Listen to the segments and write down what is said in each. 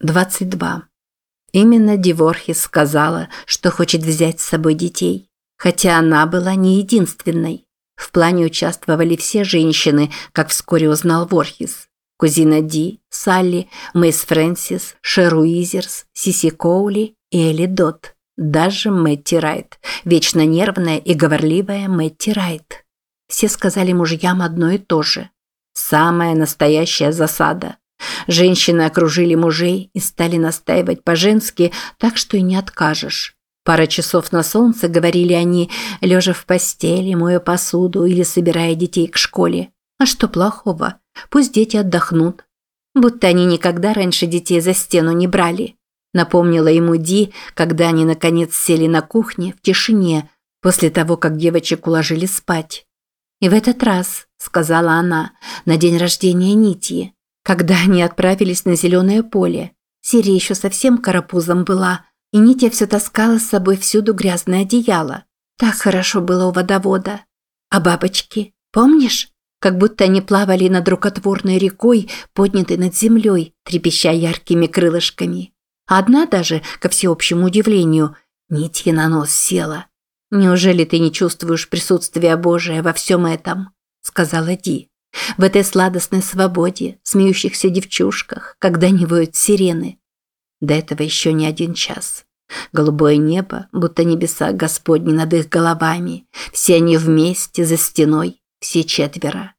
22. Именно Диворхис сказала, что хочет взять с собой детей. Хотя она была не единственной. В плане участвовали все женщины, как вскоре узнал Ворхис. Кузина Ди, Салли, Мэйс Фрэнсис, Шеру Изерс, Сиси Коули и Элли Дот. Даже Мэтти Райт, вечно нервная и говорливая Мэтти Райт. Все сказали мужьям одно и то же. Самая настоящая засада. Женщины окружили мужей и стали настаивать по-женски, так что и не откажешь. Пара часов на солнце, говорили они, лежа в постели, моя посуду или собирая детей к школе. А что плохого? Пусть дети отдохнут. Будто они никогда раньше детей за стену не брали. Напомнила ему Ди, когда они наконец сели на кухне в тишине, после того, как девочек уложили спать. «И в этот раз», – сказала она, – «на день рождения Нитьи, когда они отправились на зеленое поле. Сирия еще совсем карапузом была, и Нитя все таскала с собой всюду грязное одеяло. Так хорошо было у водовода. А бабочки, помнишь? Как будто они плавали над рукотворной рекой, поднятой над землей, трепеща яркими крылышками. Одна даже, ко всеобщему удивлению, нитья на нос села. «Неужели ты не чувствуешь присутствия Божия во всем этом?» – сказала Ди. В этой сладостной свободе, смеющихся девчушках, когда не воют сирены. До этого еще не один час. Голубое небо, будто небеса Господни над их головами. Все они вместе, за стеной, все четверо.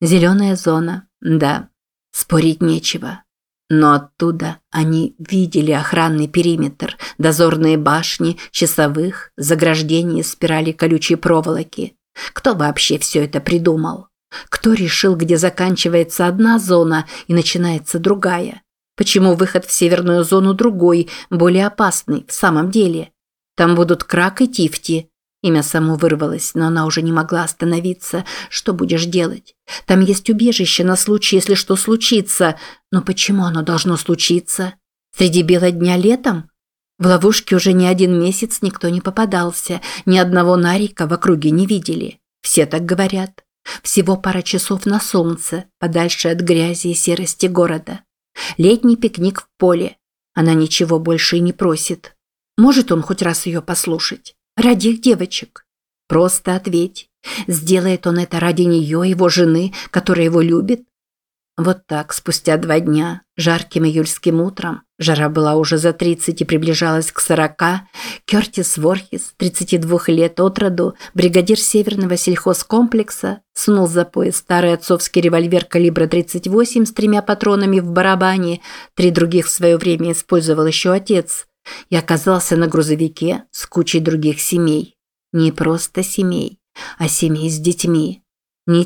Зеленая зона, да, спорить нечего. Но оттуда они видели охранный периметр, дозорные башни, часовых, заграждение спирали колючей проволоки. Кто вообще все это придумал? Кто решил, где заканчивается одна зона и начинается другая? Почему выход в северную зону другой, более опасный, в самом деле? Там будут Крак и Тифти. Имя само вырвалось, но она уже не могла остановиться. Что будешь делать? Там есть убежище на случай, если что случится. Но почему оно должно случиться? Среди бела дня летом? В ловушке уже не один месяц никто не попадался, ни одного нарика в округе не видели. Все так говорят. Всего пара часов на солнце, подальше от грязи и серости города. Летний пикник в поле. Она ничего больше и не просит. Может он хоть раз ее послушать? Ради их девочек. Просто ответь. Сделает он это ради нее, его жены, которая его любит? Вот так, спустя два дня, жарким июльским утром, жара была уже за 30 и приближалась к 40, Кертис Ворхис, 32 лет от роду, бригадир северного сельхозкомплекса, сунул за пояс старый отцовский револьвер калибра 38 с тремя патронами в барабане, три других в свое время использовал еще отец, и оказался на грузовике с кучей других семей. Не просто семей, а семей с детьми.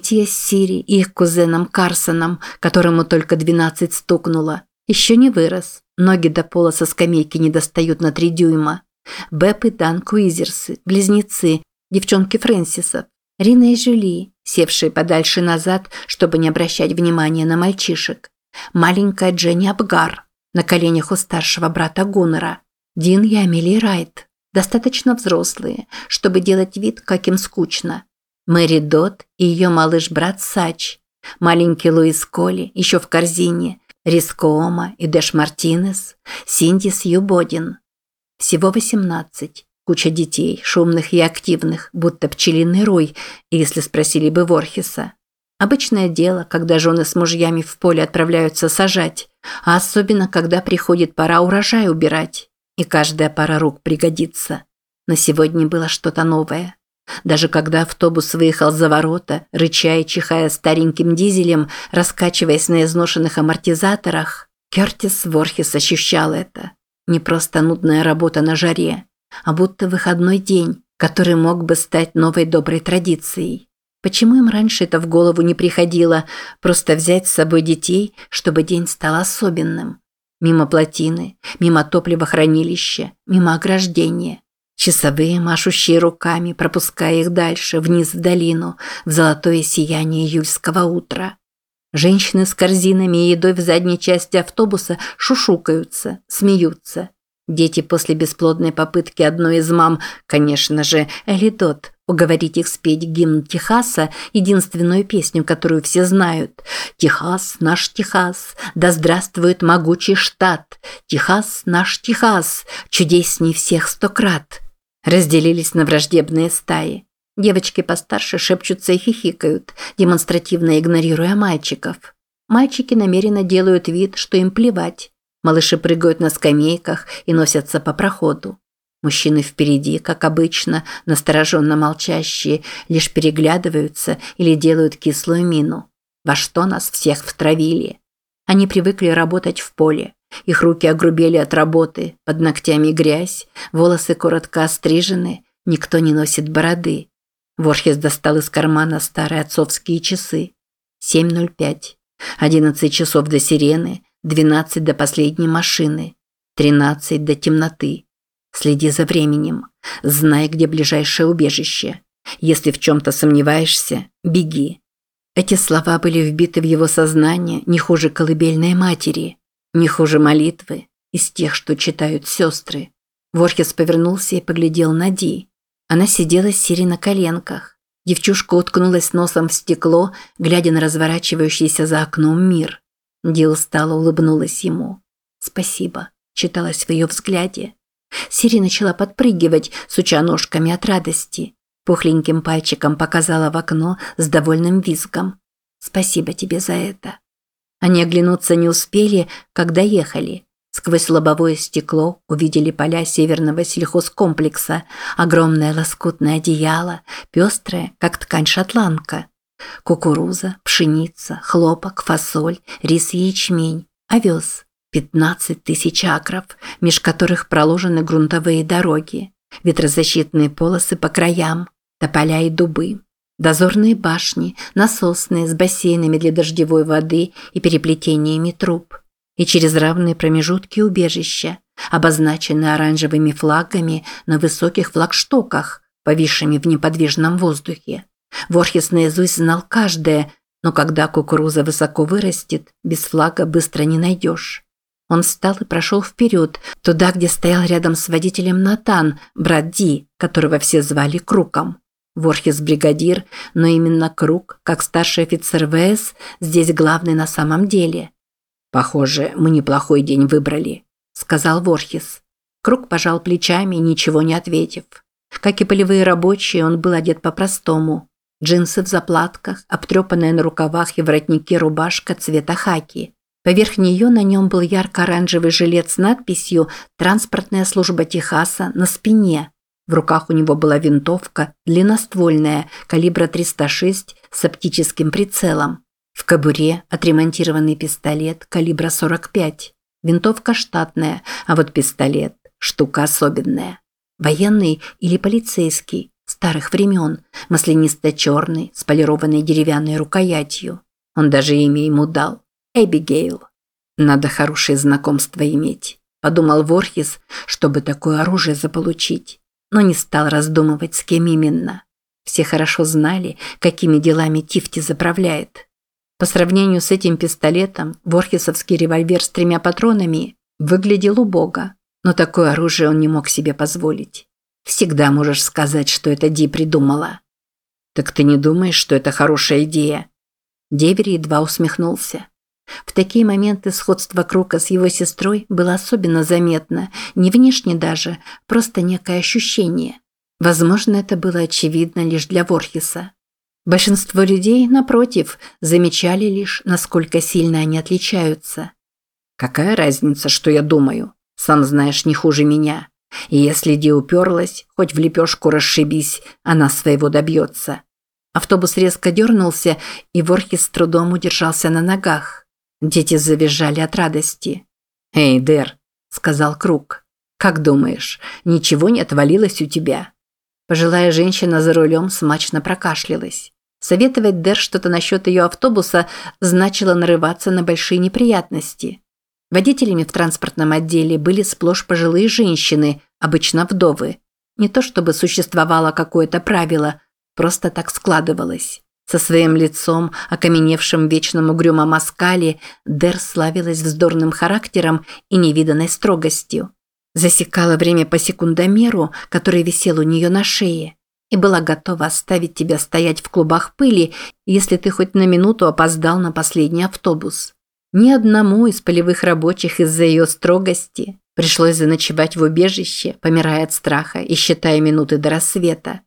Те с Сири и их кузеном Карсоном, которому только двенадцать стукнуло. Еще не вырос. Ноги до пола со скамейки не достают на три дюйма. Бэп и Дан Куизерсы, близнецы, девчонки Фрэнсисов. Рина и Жюли, севшие подальше назад, чтобы не обращать внимания на мальчишек. Маленькая Дженни Абгар, на коленях у старшего брата Гуннера. Дин и Амелия Райт, достаточно взрослые, чтобы делать вид, как им скучно. Мэри Дот и ее малыш-брат Сач, маленький Луис Коли еще в корзине, Рискоома и Дэш Мартинес, Синди Сью Бодин. Всего 18. Куча детей, шумных и активных, будто пчелиный рой, если спросили бы Ворхиса. Обычное дело, когда жены с мужьями в поле отправляются сажать, а особенно, когда приходит пора урожай убирать. И каждая пара рук пригодится. На сегодня было что-то новое. Даже когда автобус выехал за ворота, рыча и чихая стареньким дизелем, раскачиваясь на изношенных амортизаторах, Кертис Ворхис ощущал это. Не просто нудная работа на жаре, а будто выходной день, который мог бы стать новой доброй традицией. Почему им раньше это в голову не приходило, просто взять с собой детей, чтобы день стал особенным? Мимо плотины, мимо топливохранилища, мимо ограждения. Часовые, машущие руками, пропуская их дальше, вниз в долину, в золотое сияние июльского утра. Женщины с корзинами и едой в задней части автобуса шушукаются, смеются. Дети после бесплодной попытки одной из мам, конечно же, Элидот, уговорить их спеть гимн Техаса, единственную песню, которую все знают. «Техас, наш Техас, да здравствует могучий штат! Техас, наш Техас, чудесней всех сто крат!» Разделились на враждебные стаи. Девочки постарше шепчутся и хихикают, демонстративно игнорируя мальчиков. Мальчики намеренно делают вид, что им плевать. Малыши прыгают на скамейках и носятся по проходу. Мужчины впереди, как обычно, настороженно молчащие, лишь переглядываются или делают кислую мину. Во что нас всех втравили? Они привыкли работать в поле. Их руки огрубели от работы, под ногтями грязь, волосы коротко острижены, никто не носит бороды. Ворхес достал из кармана старые отцовские часы. 7.05. 11 часов до сирены, 12 до последней машины, 13 до темноты. Следи за временем. Знай, где ближайшее убежище. Если в чем-то сомневаешься, беги. Эти слова были вбиты в его сознание не хуже колыбельной матери, не хуже молитвы из тех, что читают сестры. Ворхес повернулся и поглядел на Ди. Она сидела с Сири на коленках. Девчушка уткнулась носом в стекло, глядя на разворачивающийся за окном мир. Ди устало улыбнулась ему. «Спасибо», – читалось в ее взгляде. Сири начала подпрыгивать, суча ножками от радости. Пухленьким пальчиком показала в окно с довольным визгом. «Спасибо тебе за это». Они оглянуться не успели, когда ехали. Сквозь лобовое стекло увидели поля северного сельхозкомплекса, огромное лоскутное одеяло, пестрое, как ткань шотландка. Кукуруза, пшеница, хлопок, фасоль, рис и ячмень, овес. 15 тысяч акров, меж которых проложены грунтовые дороги, ветрозащитные полосы по краям, тополя и дубы, дозорные башни, насосные с бассейнами для дождевой воды и переплетениями труб, и через равные промежутки убежища, обозначенные оранжевыми флагами на высоких флагштоках, повисшими в неподвижном воздухе. Ворхес наизусть знал каждое, но когда кукуруза высоко вырастет, без флага быстро не найдешь. Он встал и прошел вперед, туда, где стоял рядом с водителем Натан, брат Ди, которого все звали Круком. Ворхес бригадир, но именно Крук, как старший офицер ВС, здесь главный на самом деле. «Похоже, мы неплохой день выбрали», – сказал Ворхес. Крук пожал плечами, ничего не ответив. Как и полевые рабочие, он был одет по-простому. Джинсы в заплатках, обтрепанная на рукавах и воротнике рубашка цвета хаки. Поверх нее на нем был ярко-оранжевый жилет с надписью «Транспортная служба Техаса» на спине. В руках у него была винтовка, длинноствольная, калибра 306 с оптическим прицелом. В кобуре отремонтированный пистолет калибра 45. Винтовка штатная, а вот пистолет – штука особенная. Военный или полицейский, старых времен, маслянисто-черный, с полированной деревянной рукоятью. Он даже имя ему дал. Эбигейл. Надо хорошее знакомство иметь, подумал Ворхис, чтобы такое оружие заполучить, но не стал раздумывать, с кем именно. Все хорошо знали, какими делами Тифти заправляет. По сравнению с этим пистолетом, Ворхисовский револьвер с тремя патронами выглядел убого, но такое оружие он не мог себе позволить. Всегда можешь сказать, что это Ди придумала. Так ты не думаешь, что это хорошая идея? Девери едва усмехнулся. В такие моменты сходство Крука с его сестрой было особенно заметно, не внешне даже, просто некое ощущение. Возможно, это было очевидно лишь для Ворхиса. Большинство людей, напротив, замечали лишь, насколько сильно они отличаются. «Какая разница, что я думаю? Сам знаешь не хуже меня. И если Ди уперлась, хоть в лепешку расшибись, она своего добьется». Автобус резко дернулся, и Ворхис с трудом удержался на ногах. Дети завизжали от радости. «Эй, Дэр», – сказал Круг, – «как думаешь, ничего не отвалилось у тебя?» Пожилая женщина за рулем смачно прокашлялась. Советовать Дэр что-то насчет ее автобуса значило нарываться на большие неприятности. Водителями в транспортном отделе были сплошь пожилые женщины, обычно вдовы. Не то чтобы существовало какое-то правило, просто так складывалось. Со своим лицом, окаменевшим в вечном угрюмом оскале, Дер славилась вздорным характером и невиданной строгостью. Засекала время по секундомеру, который висел у нее на шее. и была готова оставить тебя стоять в клубах пыли, если ты хоть на минуту опоздал на последний автобус. Ни одному из полевых рабочих из-за ее строгости пришлось заночевать в убежище, помирая от страха и считая минуты до рассвета.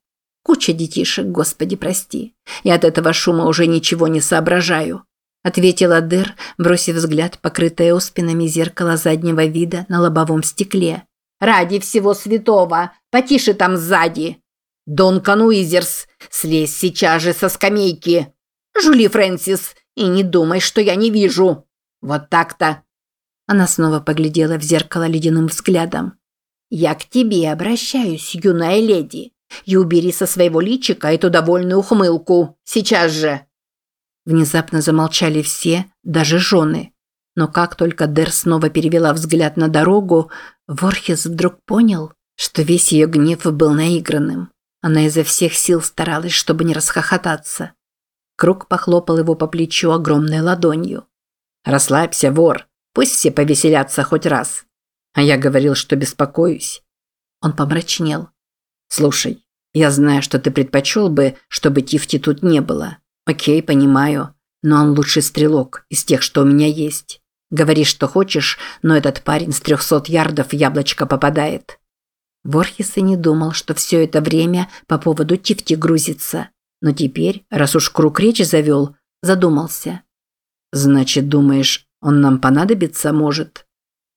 Куча детишек, господи прости. И от этого шума уже ничего не соображаю. Ответила Дэр, бросив взгляд, покрытое оспинами зеркало заднего вида на лобовом стекле. «Ради всего святого! Потише там сзади!» «Донкан Уизерс, слезь сейчас же со скамейки!» «Жули Фрэнсис, и не думай, что я не вижу!» «Вот так-то!» Она снова поглядела в зеркало ледяным взглядом. «Я к тебе обращаюсь, юная леди. И убери со своего личика эту довольную ухмылку. Сейчас же!» Внезапно замолчали все, даже жены. Но как только Дер снова перевела взгляд на дорогу, Ворхес вдруг понял, что весь ее гнев был наигранным. Она изо всех сил старалась, чтобы не расхохотаться. Круг похлопал его по плечу огромной ладонью. «Расслабься, вор. Пусть все повеселятся хоть раз». А я говорил, что беспокоюсь. Он помрачнел. «Слушай, я знаю, что ты предпочел бы, чтобы Тифти тут не было. Окей, понимаю. Но он лучший стрелок из тех, что у меня есть. Говори, что хочешь, но этот парень с трехсот ярдов в яблочко попадает. Ворхис и не думал, что все это время по поводу Тифти грузится. Но теперь, раз уж круг речи завел, задумался. «Значит, думаешь, он нам понадобится, может?»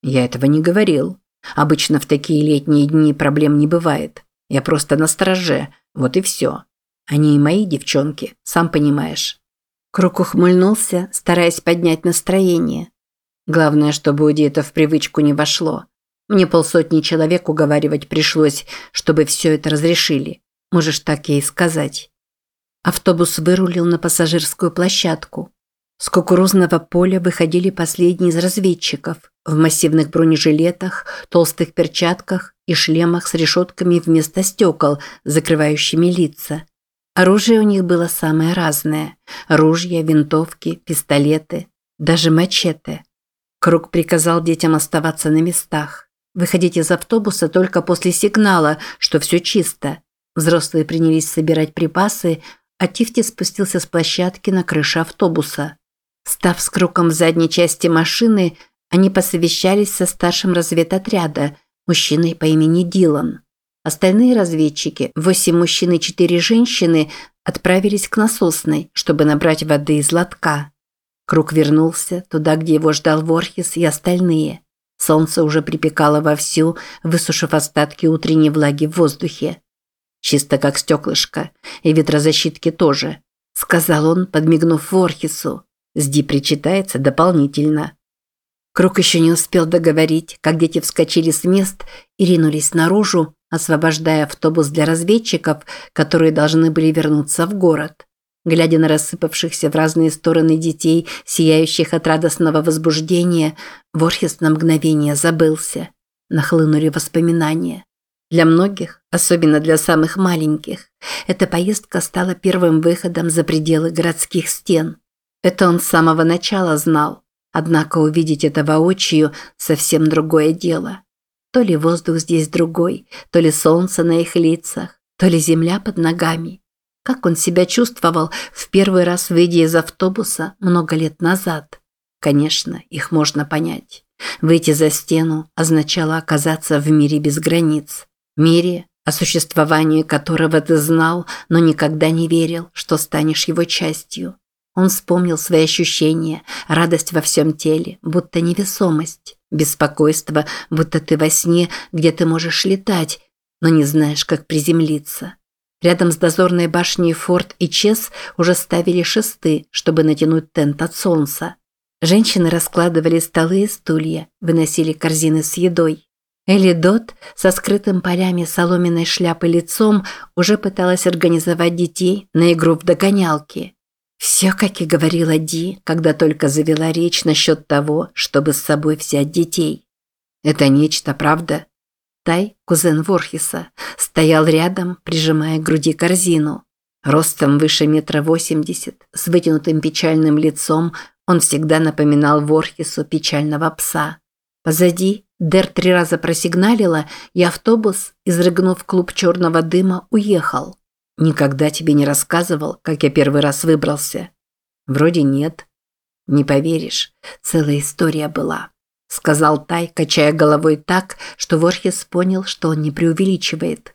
«Я этого не говорил. Обычно в такие летние дни проблем не бывает. Я просто на страже, вот и все. Они и мои девчонки, сам понимаешь». Круг ухмыльнулся, стараясь поднять настроение. Главное, чтобы Уди это в привычку не вошло. Мне полсотни человек уговаривать пришлось, чтобы все это разрешили. Можешь так ей сказать. Автобус вырулил на пассажирскую площадку. С кукурузного поля выходили последние из разведчиков в массивных бронежилетах, толстых перчатках и шлемах с решетками вместо стекол, закрывающими лица. Оружие у них было самое разное – ружья, винтовки, пистолеты, даже мачете. Круг приказал детям оставаться на местах. Выходить из автобуса только после сигнала, что все чисто. Взрослые принялись собирать припасы, а Тифти спустился с площадки на крышу автобуса. Став с круком в задней части машины, они посовещались со старшим разведотряда, мужчиной по имени Дилан. Остальные разведчики, восемь мужчин и четыре женщины, отправились к насосной, чтобы набрать воды из лотка. Круг вернулся туда, где его ждал Ворхис и остальные. Солнце уже припекало вовсю, высушив остатки утренней влаги в воздухе. «Чисто как стеклышко, и ветрозащитки тоже», – сказал он, подмигнув Ворхису. Сди причитается дополнительно. Круг еще не успел договорить, как дети вскочили с мест и ринулись наружу, освобождая автобус для разведчиков, которые должны были вернуться в город. Глядя на рассыпавшихся в разные стороны детей, сияющих от радостного возбуждения, Ворхес на мгновение забылся. Нахлынули воспоминания. Для многих, особенно для самых маленьких, эта поездка стала первым выходом за пределы городских стен. Это он с самого начала знал. Однако увидеть это воочию – совсем другое дело. То ли воздух здесь другой, то ли солнце на их лицах, то ли земля под ногами. Как он себя чувствовал в первый раз выйдя из автобуса много лет назад? Конечно, их можно понять. Выйти за стену означало оказаться в мире без границ. Мире, о существовании которого ты знал, но никогда не верил, что станешь его частью. Он вспомнил свои ощущения, радость во всем теле, будто невесомость, беспокойство, будто ты во сне, где ты можешь летать, но не знаешь, как приземлиться. Рядом с дозорной башней Форт и Чес уже ставили шесты, чтобы натянуть тент от солнца. Женщины раскладывали столы и стулья, выносили корзины с едой. Элли Дот со скрытым полями соломенной шляпы лицом уже пыталась организовать детей на игру в догонялки. Все, как и говорила Ди, когда только завела речь насчет того, чтобы с собой взять детей. Это нечто, правда? Тай, кузен Ворхиса, стоял рядом, прижимая к груди корзину. Ростом выше метра восемьдесят, с вытянутым печальным лицом, он всегда напоминал Ворхису печального пса. Позади Дер три раза просигналила, и автобус, изрыгнув клуб черного дыма, уехал. Никогда тебе не рассказывал, как я первый раз выбрался? Вроде нет. Не поверишь, целая история была. Сказал Тай, качая головой так, что Ворхес понял, что он не преувеличивает.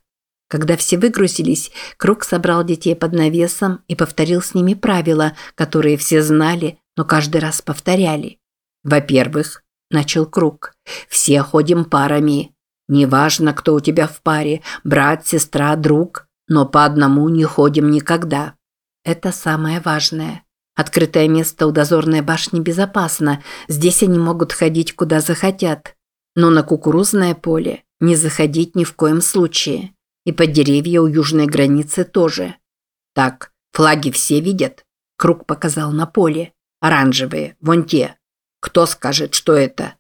Когда все выгрузились, Круг собрал детей под навесом и повторил с ними правила, которые все знали, но каждый раз повторяли. Во-первых, начал Круг, все ходим парами. Неважно, кто у тебя в паре, брат, сестра, друг, но по одному не ходим никогда. Это самое важное. Открытое место у дозорной башни безопасно, здесь они могут ходить куда захотят. Но на кукурузное поле не заходить ни в коем случае. И под деревья у южной границы тоже. Так, флаги все видят? Круг показал на поле. Оранжевые, вон те. Кто скажет, что это?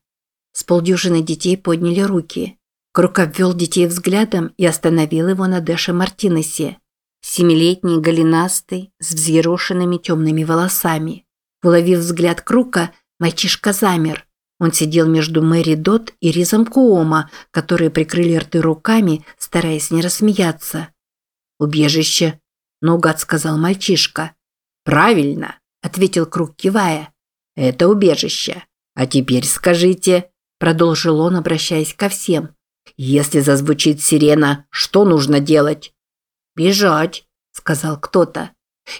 С полдюжины детей подняли руки. Круг обвел детей взглядом и остановил его на Дэше Мартинесе. Семилетний, голенастый, с взъерошенными темными волосами. Уловив взгляд Крука, мальчишка замер. Он сидел между Мэри Дот и Ризом Куома, которые прикрыли рты руками, стараясь не рассмеяться. «Убежище», – наугад сказал мальчишка. «Правильно», – ответил Круг, кивая. «Это убежище. А теперь скажите», – продолжил он, обращаясь ко всем. «Если зазвучит сирена, что нужно делать?» «Бежать», – сказал кто-то.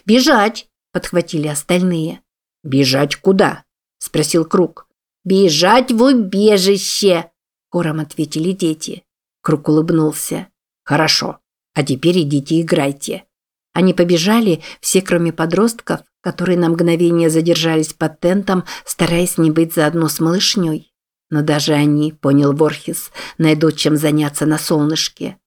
«Бежать», – подхватили остальные. «Бежать куда?» – спросил Круг. «Бежать в убежище!» – хором ответили дети. Круг улыбнулся. «Хорошо. А теперь идите играйте». Они побежали, все кроме подростков, которые на мгновение задержались под тентом, стараясь не быть заодно с малышней. Но даже они, понял Ворхис, найдут чем заняться на солнышке.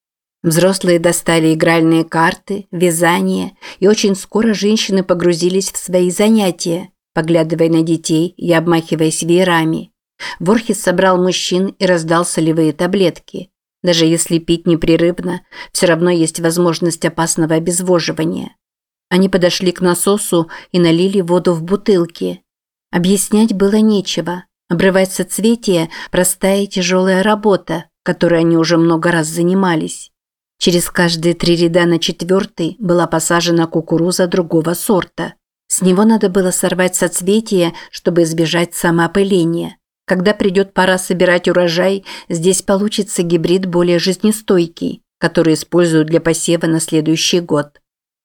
Взрослые достали игральные карты, вязание, и очень скоро женщины погрузились в свои занятия, поглядывая на детей и обмахиваясь веерами. Ворхис собрал мужчин и раздал солевые таблетки. Даже если пить непрерывно, все равно есть возможность опасного обезвоживания. Они подошли к насосу и налили воду в бутылки. Объяснять было нечего. Обрывать соцветия – простая и тяжелая работа, которой они уже много раз занимались. Через каждые три ряда на четвертый была посажена кукуруза другого сорта. С него надо было сорвать соцветия, чтобы избежать самоопыления. Когда придет пора собирать урожай, здесь получится гибрид более жизнестойкий, который используют для посева на следующий год.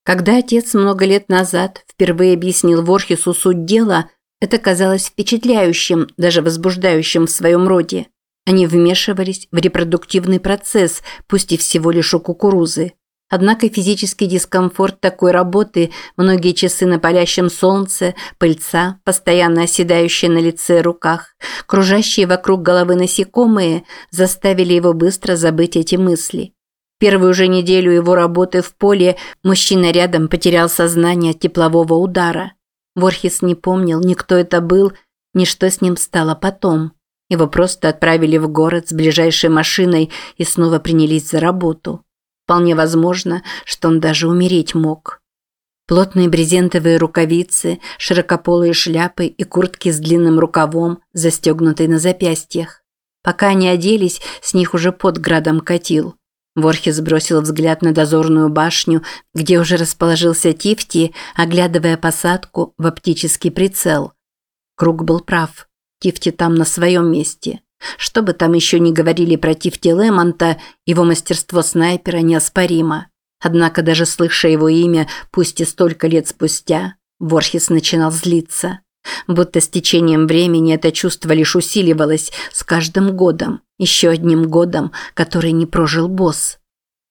Когда отец много лет назад впервые объяснил Ворхису суть дела, это казалось впечатляющим, даже возбуждающим в своем роде. Они вмешивались в репродуктивный процесс, пусть и всего лишь у кукурузы. Однако физический дискомфорт такой работы, многие часы на палящем солнце, пыльца, постоянно оседающие на лице и руках, кружащие вокруг головы насекомые, заставили его быстро забыть эти мысли. Первую же неделю его работы в поле мужчина рядом потерял сознание от теплового удара. Ворхис не помнил ни кто это был, ни что с ним стало потом. Его просто отправили в город с ближайшей машиной и снова принялись за работу. Вполне возможно, что он даже умереть мог. Плотные брезентовые рукавицы, широкополые шляпы и куртки с длинным рукавом, застегнутые на запястьях. Пока они оделись, с них уже под градом катил. Ворхис бросил взгляд на дозорную башню, где уже расположился Тифти, оглядывая посадку в оптический прицел. Круг был прав. Тифти там на своем месте. Что бы там еще ни говорили про Тифти Лемонта, его мастерство снайпера неоспоримо. Однако даже слыша его имя, пусть и столько лет спустя, Ворхис начинал злиться. Будто с течением времени это чувство лишь усиливалось с каждым годом, еще одним годом, который не прожил босс.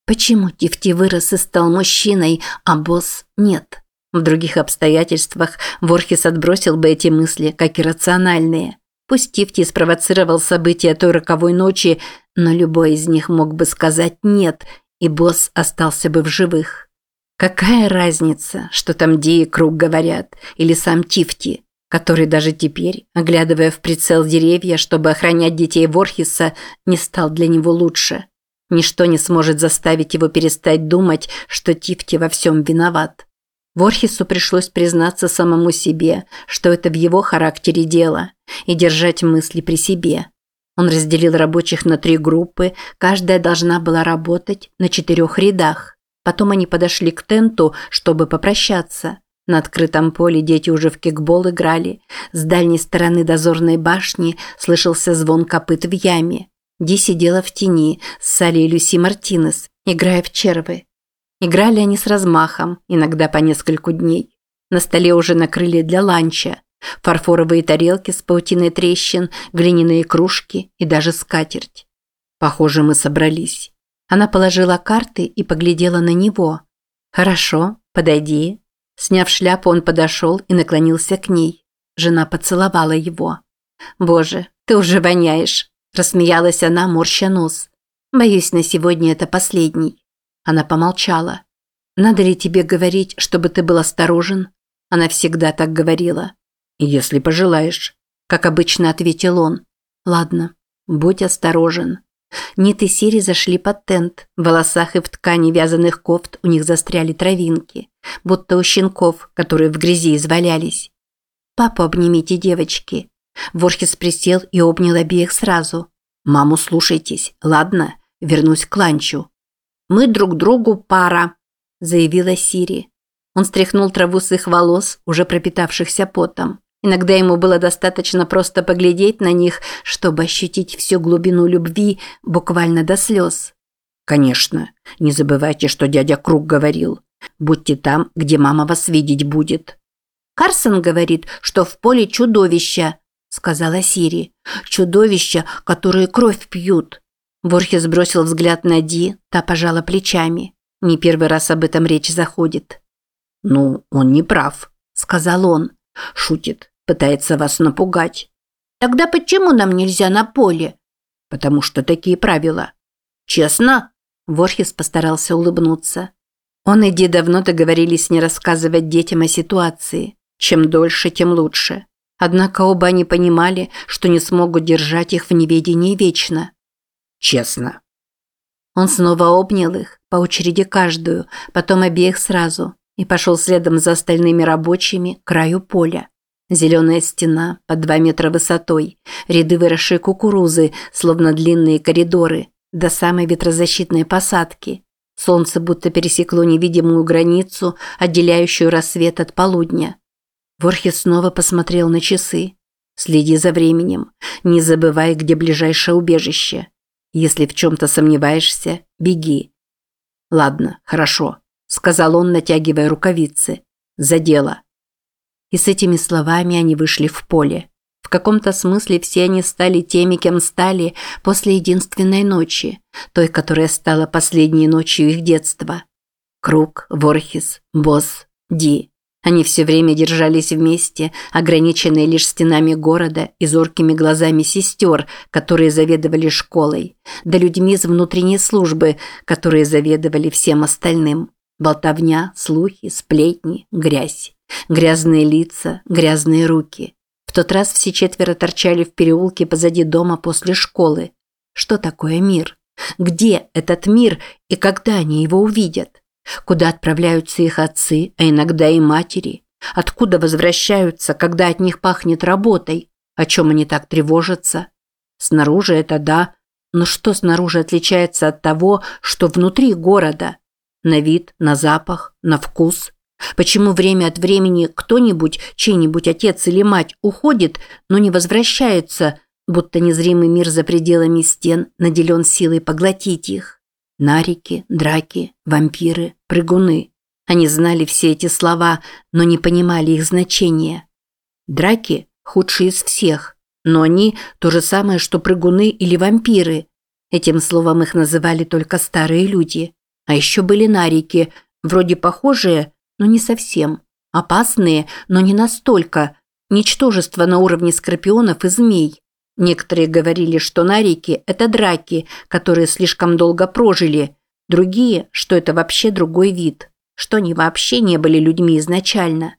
Почему Тифти вырос и стал мужчиной, а босс нет? В других обстоятельствах Ворхис отбросил бы эти мысли, как иррациональные. Пусть Тифти спровоцировал события той роковой ночи, но любой из них мог бы сказать «нет», и босс остался бы в живых. Какая разница, что там Ди и Круг говорят, или сам Тифти, который даже теперь, оглядывая в прицел деревья, чтобы охранять детей Ворхиса, не стал для него лучше. Ничто не сможет заставить его перестать думать, что Тифти во всем виноват. Ворхису пришлось признаться самому себе, что это в его характере дело, и держать мысли при себе. Он разделил рабочих на три группы, каждая должна была работать на четырех рядах. Потом они подошли к тенту, чтобы попрощаться. На открытом поле дети уже в кикбол играли. С дальней стороны дозорной башни слышался звон копыт в яме. Ди сидела в тени с Салли и Люси Мартинес, играя в червы. Играли они с размахом, иногда по нескольку дней. На столе уже накрыли для ланча. Фарфоровые тарелки с паутиной трещин, глиняные кружки и даже скатерть. Похоже, мы собрались. Она положила карты и поглядела на него. «Хорошо, подойди». Сняв шляпу, он подошел и наклонился к ней. Жена поцеловала его. «Боже, ты уже воняешь!» Рассмеялась она, морща нос. «Боюсь, на сегодня это последний». Она помолчала. «Надо ли тебе говорить, чтобы ты был осторожен?» Она всегда так говорила. «Если пожелаешь», – как обычно ответил он. «Ладно, будь осторожен». Нит и Сири зашли под тент. В волосах и в ткани вязаных кофт у них застряли травинки, будто у щенков, которые в грязи извалялись. «Папу обнимите, девочки». Ворхис присел и обнял обеих сразу. «Маму слушайтесь, ладно? Вернусь к ланчу». «Мы друг другу пара», – заявила Сири. Он стряхнул траву с их волос, уже пропитавшихся потом. Иногда ему было достаточно просто поглядеть на них, чтобы ощутить всю глубину любви буквально до слез. «Конечно. Не забывайте, что дядя Круг говорил. Будьте там, где мама вас видеть будет». «Карсон говорит, что в поле чудовища», – сказала Сири. «Чудовища, которые кровь пьют». Ворхес бросил взгляд на Ди, та пожала плечами. Не первый раз об этом речь заходит. «Ну, он не прав», – сказал он. «Шутит. Пытается вас напугать. Тогда почему нам нельзя на поле? Потому что такие правила. Честно? Ворхис постарался улыбнуться. Он и Ди давно договорились не рассказывать детям о ситуации. Чем дольше, тем лучше. Однако оба они понимали, что не смогут держать их в неведении вечно. Честно. Он снова обнял их, по очереди каждую, потом обеих сразу, и пошел следом за остальными рабочими к краю поля. Зеленая стена под два метра высотой, ряды выросшей кукурузы, словно длинные коридоры, до самой ветрозащитной посадки. Солнце будто пересекло невидимую границу, отделяющую рассвет от полудня. Ворхес снова посмотрел на часы. «Следи за временем. Не забывай, где ближайшее убежище. Если в чем-то сомневаешься, беги». «Ладно, хорошо», – сказал он, натягивая рукавицы. «За дело». И с этими словами они вышли в поле. В каком-то смысле все они стали теми, кем стали после единственной ночи, той, которая стала последней ночью их детства. Круг, Ворхис, Босс, Ди. Они все время держались вместе, ограниченные лишь стенами города и зоркими глазами сестер, которые заведовали школой, да людьми из внутренней службы, которые заведовали всем остальным. Болтовня, слухи, сплетни, грязь. Грязные лица, грязные руки. В тот раз все четверо торчали в переулке позади дома после школы. Что такое мир? Где этот мир и когда они его увидят? Куда отправляются их отцы, а иногда и матери? Откуда возвращаются, когда от них пахнет работой? О чем они так тревожатся? Снаружи это да, но что снаружи отличается от того, что внутри города? На вид, на запах, на вкус, Почему время от времени кто-нибудь, чей-нибудь отец или мать уходит, но не возвращается, будто незримый мир за пределами стен наделен силой поглотить их? Нарики, драки, вампиры, прыгуны. Они знали все эти слова, но не понимали их значения. Драки – худшие из всех, но они – то же самое, что прыгуны или вампиры. Этим словом их называли только старые люди. А еще были нарики, вроде похожие, но не совсем. Опасные, но не настолько. Ничтожество на уровне скорпионов и змей. Некоторые говорили, что нарики – это драки, которые слишком долго прожили. Другие, что это вообще другой вид. Что они вообще не были людьми изначально.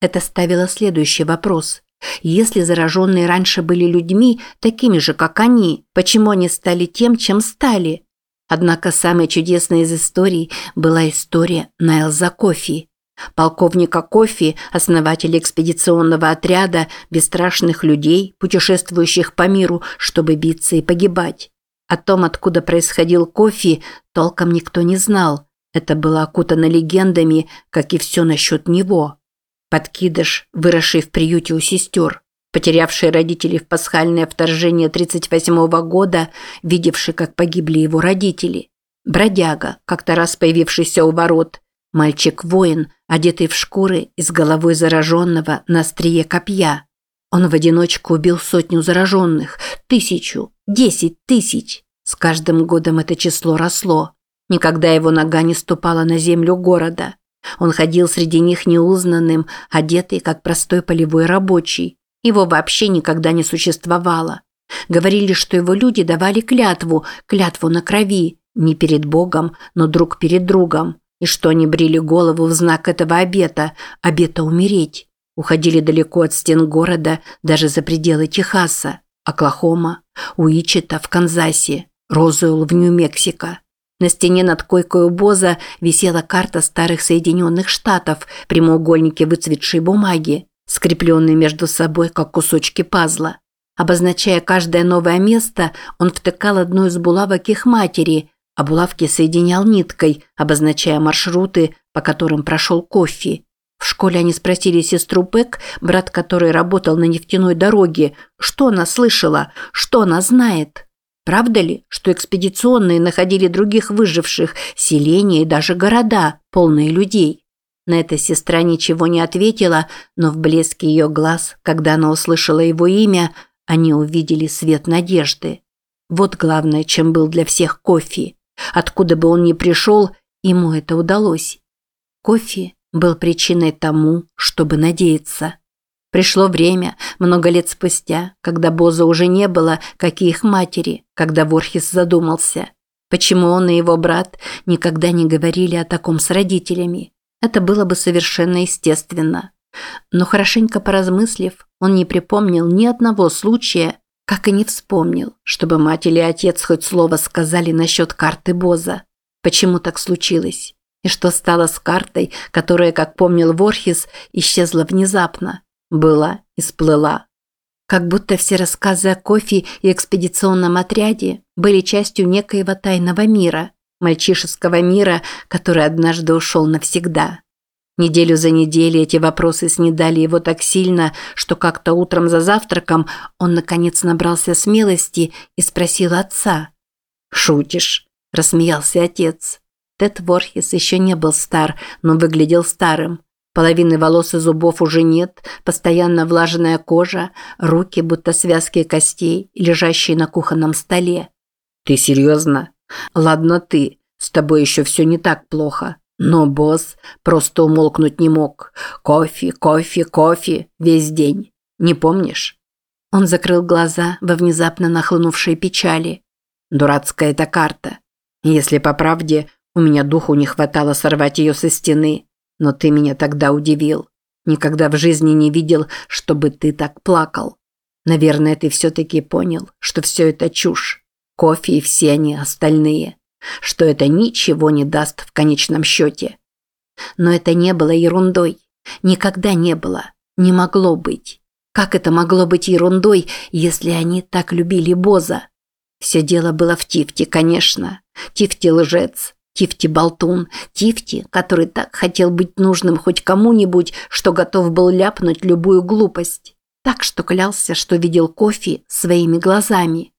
Это ставило следующий вопрос. Если зараженные раньше были людьми, такими же, как они, почему они стали тем, чем стали? Однако самой чудесной из историй была история Найлза Кофи. Полковника Кофи, основателя экспедиционного отряда бесстрашных людей, путешествующих по миру, чтобы биться и погибать. О том, откуда происходил Кофи, толком никто не знал. Это было окутано легендами, как и все насчет него. Подкидыш, выросший в приюте у сестер, потерявший родителей в пасхальное вторжение 38 -го года, видевший, как погибли его родители. Бродяга, как-то раз появившийся у ворот. Мальчик-воин, одетый в шкуры и с головой зараженного на острие копья. Он в одиночку убил сотню зараженных, тысячу, десять тысяч. С каждым годом это число росло. Никогда его нога не ступала на землю города. Он ходил среди них неузнанным, одетый как простой полевой рабочий. Его вообще никогда не существовало. Говорили, что его люди давали клятву, клятву на крови, не перед Богом, но друг перед другом, и что они брили голову в знак этого обета, обета умереть. Уходили далеко от стен города, даже за пределы Техаса, Оклахома, Уичета в Канзасе, Розуэлл в Нью-Мексико. На стене над койкой у Боза висела карта старых Соединенных Штатов, прямоугольники выцветшей бумаги, скрепленные между собой, как кусочки пазла. Обозначая каждое новое место, он втыкал одну из булавок их матери, а булавки соединял ниткой, обозначая маршруты, по которым прошел кофе. В школе они спросили сестру Пэк, брат которой работал на нефтяной дороге, что она слышала, что она знает. Правда ли, что экспедиционные находили других выживших, селения и даже города, полные людей? На это сестра ничего не ответила, но в блеске ее глаз, когда она услышала его имя, они увидели свет надежды. Вот главное, чем был для всех кофе. Откуда бы он ни пришел, ему это удалось. Кофе был причиной тому, чтобы надеяться. Пришло время, много лет спустя, когда Боза уже не было, как и их матери, когда Ворхис задумался. Почему он и его брат никогда не говорили о таком с родителями? Это было бы совершенно естественно. Но хорошенько поразмыслив, он не припомнил ни одного случая, как и не вспомнил, чтобы мать или отец хоть слово сказали насчет карты Боза. Почему так случилось? И что стало с картой, которая, как помнил Ворхис, исчезла внезапно? Была и сплыла. Как будто все рассказы о кофе и экспедиционном отряде были частью некоего тайного мира, мальчишеского мира, который однажды ушел навсегда. Неделю за неделей эти вопросы снедали его так сильно, что как-то утром за завтраком он наконец набрался смелости и спросил отца. «Шутишь?» – рассмеялся отец. Тед Ворхес еще не был стар, но выглядел старым. Половины волос и зубов уже нет, постоянно влажная кожа, руки будто связки костей, лежащие на кухонном столе. «Ты серьезно? Ладно ты, с тобой еще все не так плохо. Но босс просто умолкнуть не мог. Кофе, кофе, кофе весь день. Не помнишь?» Он закрыл глаза во внезапно нахлынувшей печали. «Дурацкая эта карта. Если по правде, у меня духу не хватало сорвать ее со стены. Но ты меня тогда удивил. Никогда в жизни не видел, чтобы ты так плакал. Наверное, ты все-таки понял, что все это чушь. Кофе и все они остальные. Что это ничего не даст в конечном счете. Но это не было ерундой. Никогда не было. Не могло быть. Как это могло быть ерундой, если они так любили Боза? Все дело было в Тифте, конечно. Тифте лжец. Тифти болтун, Тифти, который так хотел быть нужным хоть кому-нибудь, что готов был ляпнуть любую глупость. Так что клялся, что видел кофе своими глазами.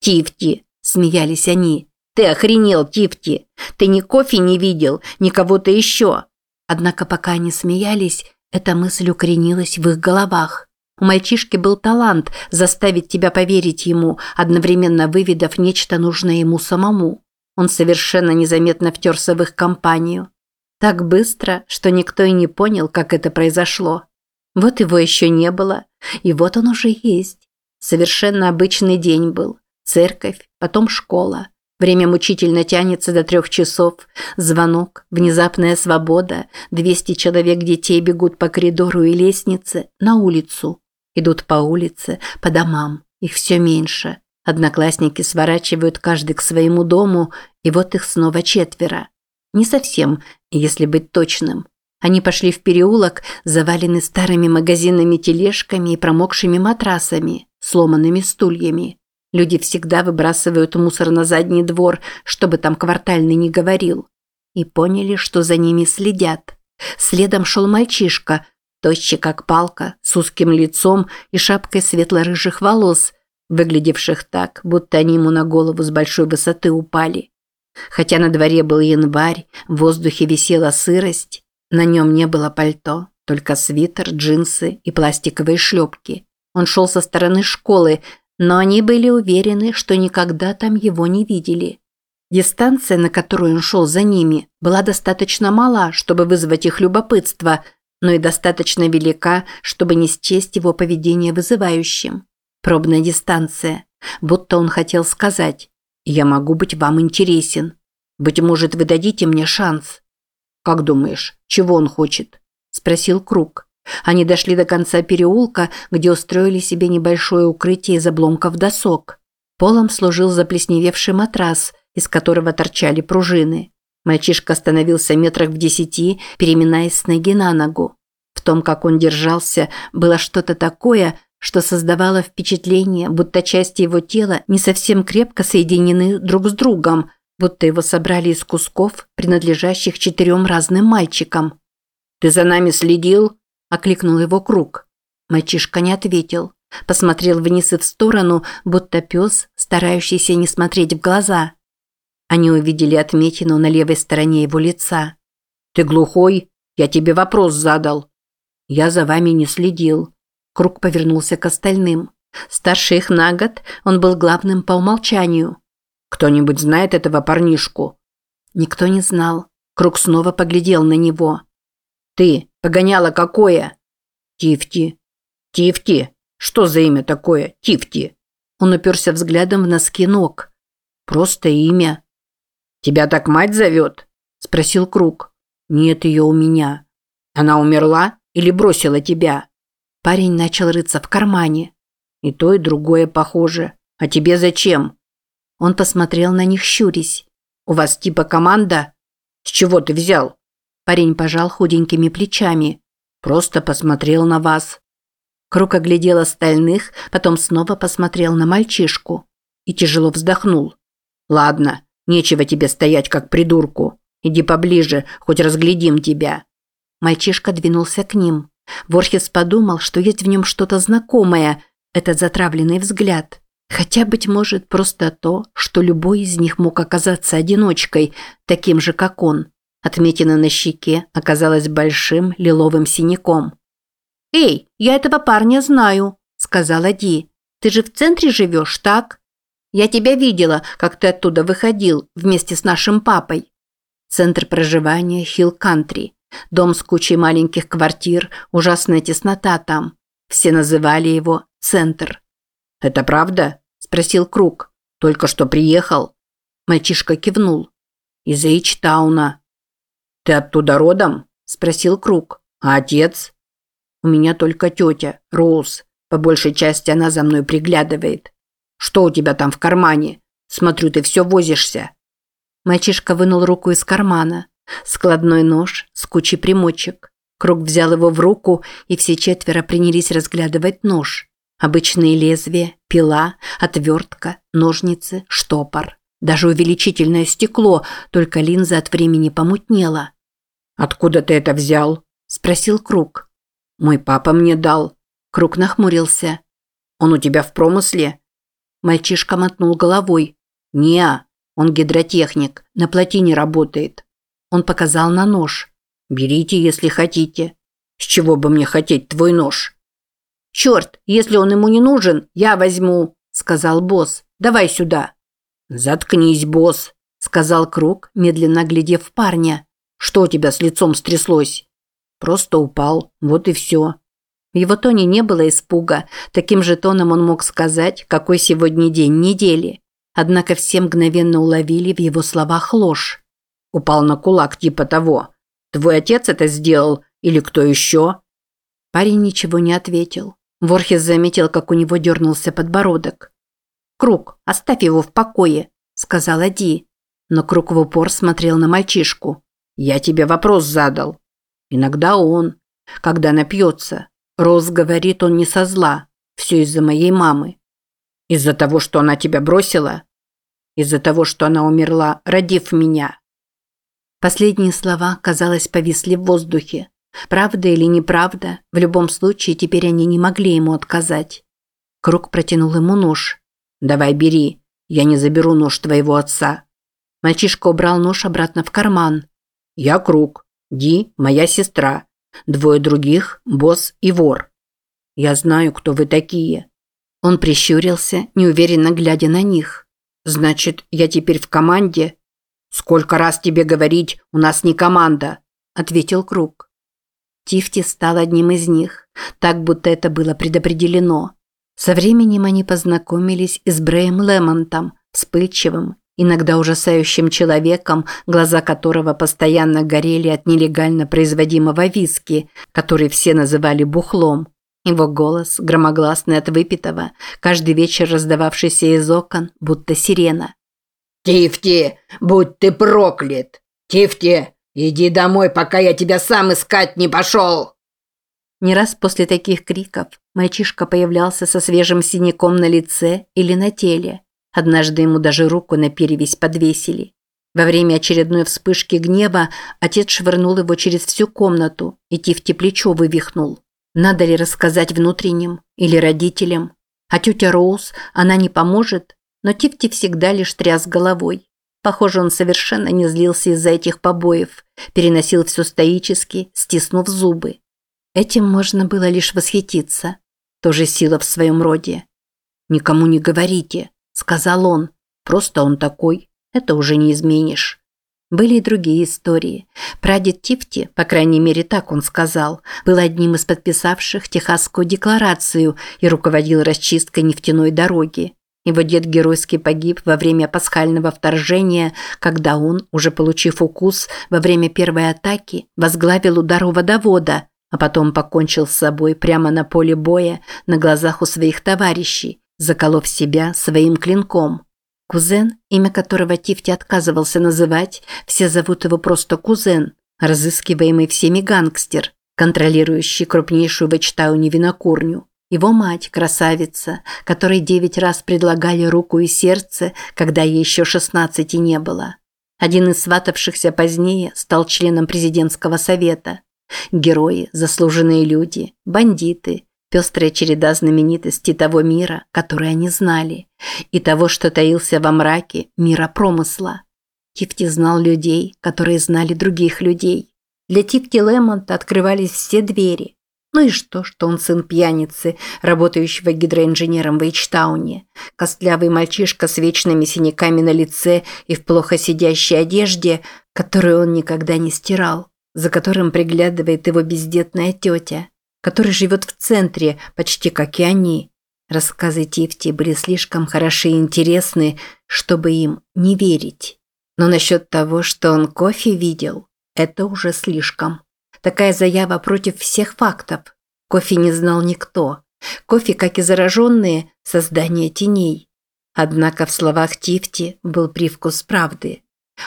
«Тифти!» – смеялись они. «Ты охренел, Тифти! Ты ни кофе не видел, ни кого-то еще!» Однако пока они смеялись, эта мысль укоренилась в их головах. У мальчишки был талант заставить тебя поверить ему, одновременно выведав нечто нужное ему самому. Он совершенно незаметно втерся в их компанию. Так быстро, что никто и не понял, как это произошло. Вот его еще не было, и вот он уже есть. Совершенно обычный день был. Церковь, потом школа. Время мучительно тянется до трех часов. Звонок, внезапная свобода. Двести человек детей бегут по коридору и лестнице на улицу. Идут по улице, по домам. Их все меньше. Одноклассники сворачивают каждый к своему дому, и вот их снова четверо. Не совсем, если быть точным. Они пошли в переулок, заваленный старыми магазинными тележками и промокшими матрасами, сломанными стульями. Люди всегда выбрасывают мусор на задний двор, чтобы там квартальный не говорил. и поняли, что за ними следят. Следом шел мальчишка, тощий как палка, с узким лицом и шапкой светло-рыжих волос, выглядевших так, будто они ему на голову с большой высоты упали. Хотя на дворе был январь, в воздухе висела сырость, на нем не было пальто, только свитер, джинсы и пластиковые шлепки. Он шел со стороны школы, но они были уверены, что никогда там его не видели. Дистанция, на которую он шел за ними, была достаточно мала, чтобы вызвать их любопытство, но и достаточно велика, чтобы не счесть его поведение вызывающим. Пробная дистанция. Будто он хотел сказать «Я могу быть вам интересен. Быть может, вы дадите мне шанс». «Как думаешь, чего он хочет?» – спросил Круг. Они дошли до конца переулка, где устроили себе небольшое укрытие из обломков досок. Полом служил заплесневевший матрас, из которого торчали пружины. Мальчишка остановился метрах в десяти, переминаясь с ноги на ногу. В том, как он держался, было что-то такое, что создавало впечатление, будто части его тела не совсем крепко соединены друг с другом, будто его собрали из кусков, принадлежащих четырем разным мальчикам. «Ты за нами следил?» – окликнул его круг. Мальчишка не ответил. Посмотрел вниз и в сторону, будто пес, старающийся не смотреть в глаза. Они увидели отметину на левой стороне его лица. «Ты глухой? Я тебе вопрос задал». «Я за вами не следил». Круг повернулся к остальным. Старше их на год, он был главным по умолчанию. «Кто-нибудь знает этого парнишку?» Никто не знал. Круг снова поглядел на него. «Ты, погоняло какое?» «Тифти». «Тифти? Что за имя такое, Тифти?» Он уперся взглядом в носки ног. «Просто имя». «Тебя так мать зовет?» – спросил Круг. «Нет ее у меня». «Она умерла или бросила тебя?» Парень начал рыться в кармане. «И то, и другое похоже. А тебе зачем?» Он посмотрел на них, щурясь. «У вас типа команда? С чего ты взял?» Парень пожал худенькими плечами. «Просто посмотрел на вас». Круг оглядел остальных, потом снова посмотрел на мальчишку и тяжело вздохнул. «Ладно, Нечего тебе стоять как придурку. Иди поближе, хоть разглядим тебя». Мальчишка двинулся к ним. Ворхес подумал, что есть в нем что-то знакомое, этот затравленный взгляд. Хотя, быть может, просто то, что любой из них мог оказаться одиночкой, таким же, как он. Отметина на щеке оказалась большим лиловым синяком. «Эй, я этого парня знаю», – сказала Ди. «Ты же в центре живешь, так?» Я тебя видела, как ты оттуда выходил вместе с нашим папой. Центр проживания Хилл-Кантри. Дом с кучей маленьких квартир, ужасная теснота там. Все называли его «Центр». «Это правда?» – спросил Круг. «Только что приехал?» Мальчишка кивнул. «Из Эйчтауна». «Ты оттуда родом?» – спросил Круг. «А отец?» «У меня только тетя, Роуз. По большей части она за мной приглядывает. Что у тебя там в кармане? Смотрю, ты все возишься». Мальчишка вынул руку из кармана. Складной нож с кучей примочек. Круг взял его в руку, и все четверо принялись разглядывать нож. Обычные лезвия, пила, отвертка, ножницы, штопор. Даже увеличительное стекло, только линза от времени помутнела. «Откуда ты это взял?» – спросил Круг. «Мой папа мне дал». Круг нахмурился. «Он у тебя в промысле?» Мальчишка мотнул головой. «Не, он гидротехник, на плотине работает». Он показал на нож. «Берите, если хотите». «С чего бы мне хотеть твой нож?» «Черт, если он ему не нужен, я возьму», – сказал босс. «Давай сюда». «Заткнись, босс», – сказал Круг, медленно глядев парня. «Что у тебя с лицом стряслось?» «Просто упал, вот и все». В его тоне не было испуга. Таким же тоном он мог сказать, какой сегодня день недели. Однако все мгновенно уловили в его словах ложь. «Упал на кулак типа того. Твой отец это сделал? Или кто еще?» Парень ничего не ответил. Ворхес заметил, как у него дернулся подбородок. «Круг, оставь его в покое», – сказала Ди. Но Круг в упор смотрел на мальчишку. «Я тебе вопрос задал. Иногда он, когда напьется, Роуз говорит, он не со зла. Все из-за моей мамы. Из-за того, что она тебя бросила? Из-за того, что она умерла, родив меня. Последние слова, казалось, повисли в воздухе. Правда или неправда, в любом случае теперь они не могли ему отказать. Круг протянул ему нож. «Давай бери, я не заберу нож твоего отца». Мальчишка убрал нож обратно в карман. «Я Круг, Ди – моя сестра, двое других – босс и вор. Я знаю, кто вы такие». Он прищурился, неуверенно глядя на них. «Значит, я теперь в команде?» «Сколько раз тебе говорить, у нас не команда», – ответил Круг. Тифти стал одним из них, так будто это было предопределено. Со временем они познакомились с Брэем Лемонтом, вспыльчивым, иногда ужасающим человеком, глаза которого постоянно горели от нелегально производимого виски, который все называли бухлом. Его голос, громогласный от выпитого, каждый вечер раздававшийся из окон, будто сирена. «Тифти, будь ты проклят! Тифти, иди домой, пока я тебя сам искать не пошел!» Не раз после таких криков мальчишка появлялся со свежим синяком на лице или на теле. Однажды ему даже руку на перевязь подвесили. Во время очередной вспышки гнева отец швырнул его через всю комнату и Тифти плечо вывихнул. Надо ли рассказать внутренним или родителям? А тетя Роуз, она не поможет? Но Тифти всегда лишь тряс головой. Похоже, он совершенно не злился из-за этих побоев, переносил все стоически, стиснув зубы. Этим можно было лишь восхититься. Тоже сила в своем роде. «Никому не говорите», – сказал он. «Просто он такой. Это уже не изменишь». Были и другие истории. Прадед Тифти, по крайней мере так он сказал, был одним из подписавших Техасскую декларацию и руководил расчисткой нефтяной дороги. Его дед геройски погиб во время пасхального вторжения, когда он, уже получив укус, во время первой атаки возглавил удар у водовода, а потом покончил с собой прямо на поле боя на глазах у своих товарищей, заколов себя своим клинком. Кузен, имя которого Тифти отказывался называть, все зовут его просто Кузен, разыскиваемый всеми гангстер, контролирующий крупнейшую в Эчтауне винокурню. Его мать – красавица, которой девять раз предлагали руку и сердце, когда ей еще шестнадцати не было. Один из сватавшихся позднее стал членом президентского совета. Герои, заслуженные люди, бандиты, пестрая череда знаменитостей того мира, который они знали, и того, что таился во мраке мира промысла. Тифти знал людей, которые знали других людей. Для Тифти Лемонта открывались все двери, ну и что, что он сын пьяницы, работающего гидроинженером в Эйчтауне? Костлявый мальчишка с вечными синяками на лице и в плохо сидящей одежде, которую он никогда не стирал, за которым приглядывает его бездетная тетя, который живет в центре, почти как и они. Рассказы Тифти были слишком хороши и интересны, чтобы им не верить. Но насчет того, что он кофе видел, это уже слишком. Такая заява против всех фактов. Кофе не знал никто. Кофе, как и зараженные, создание теней. Однако в словах Тифти был привкус правды.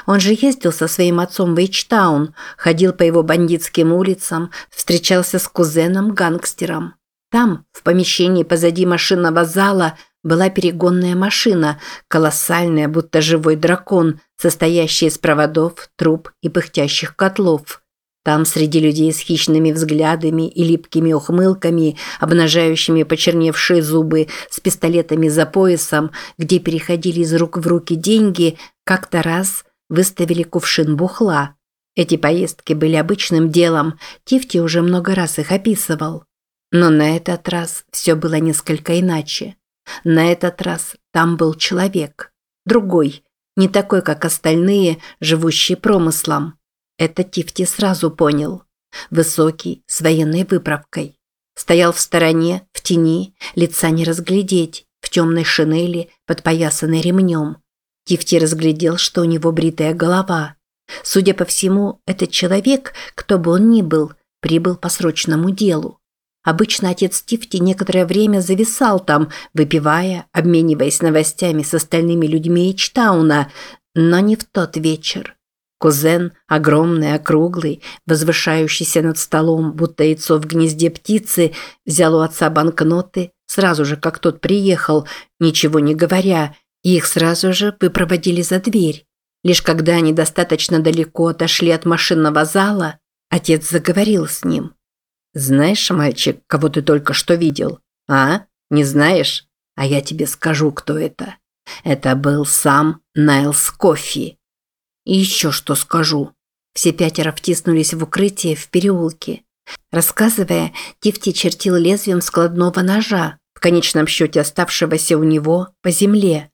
Он же ездил со своим отцом в Эйчтаун, ходил по его бандитским улицам, встречался с кузеном-гангстером. Там, в помещении позади машинного зала, была перегонная машина, колоссальная, будто живой дракон, состоящая из проводов, труб и пыхтящих котлов. Там среди людей с хищными взглядами и липкими ухмылками, обнажающими почерневшие зубы, с пистолетами за поясом, где переходили из рук в руки деньги, как-то раз выставили кувшин бухла. Эти поездки были обычным делом, Тифти уже много раз их описывал. Но на этот раз все было несколько иначе. На этот раз там был человек. Другой, не такой, как остальные, живущие промыслом. Это Тифти сразу понял. Высокий, с военной выправкой. Стоял в стороне, в тени, лица не разглядеть, в темной шинели, подпоясанной ремнем. Тифти разглядел, что у него бритая голова. Судя по всему, этот человек, кто бы он ни был, прибыл по срочному делу. Обычно отец Тифти некоторое время зависал там, выпивая, обмениваясь новостями с остальными людьми Эйчтауна, но не в тот вечер. Кузен, огромный, округлый, возвышающийся над столом, будто яйцо в гнезде птицы, взял у отца банкноты, сразу же, как тот приехал, ничего не говоря, их сразу же выпроводили за дверь. Лишь когда они достаточно далеко отошли от машинного зала, отец заговорил с ним. «Знаешь, мальчик, кого ты только что видел? А? Не знаешь? А я тебе скажу, кто это. Это был сам Найлс Кофи. И еще что скажу. Все пятеро втиснулись в укрытие в переулке. Рассказывая, Тифти чертил лезвием складного ножа, в конечном счете оставшегося у него, по земле.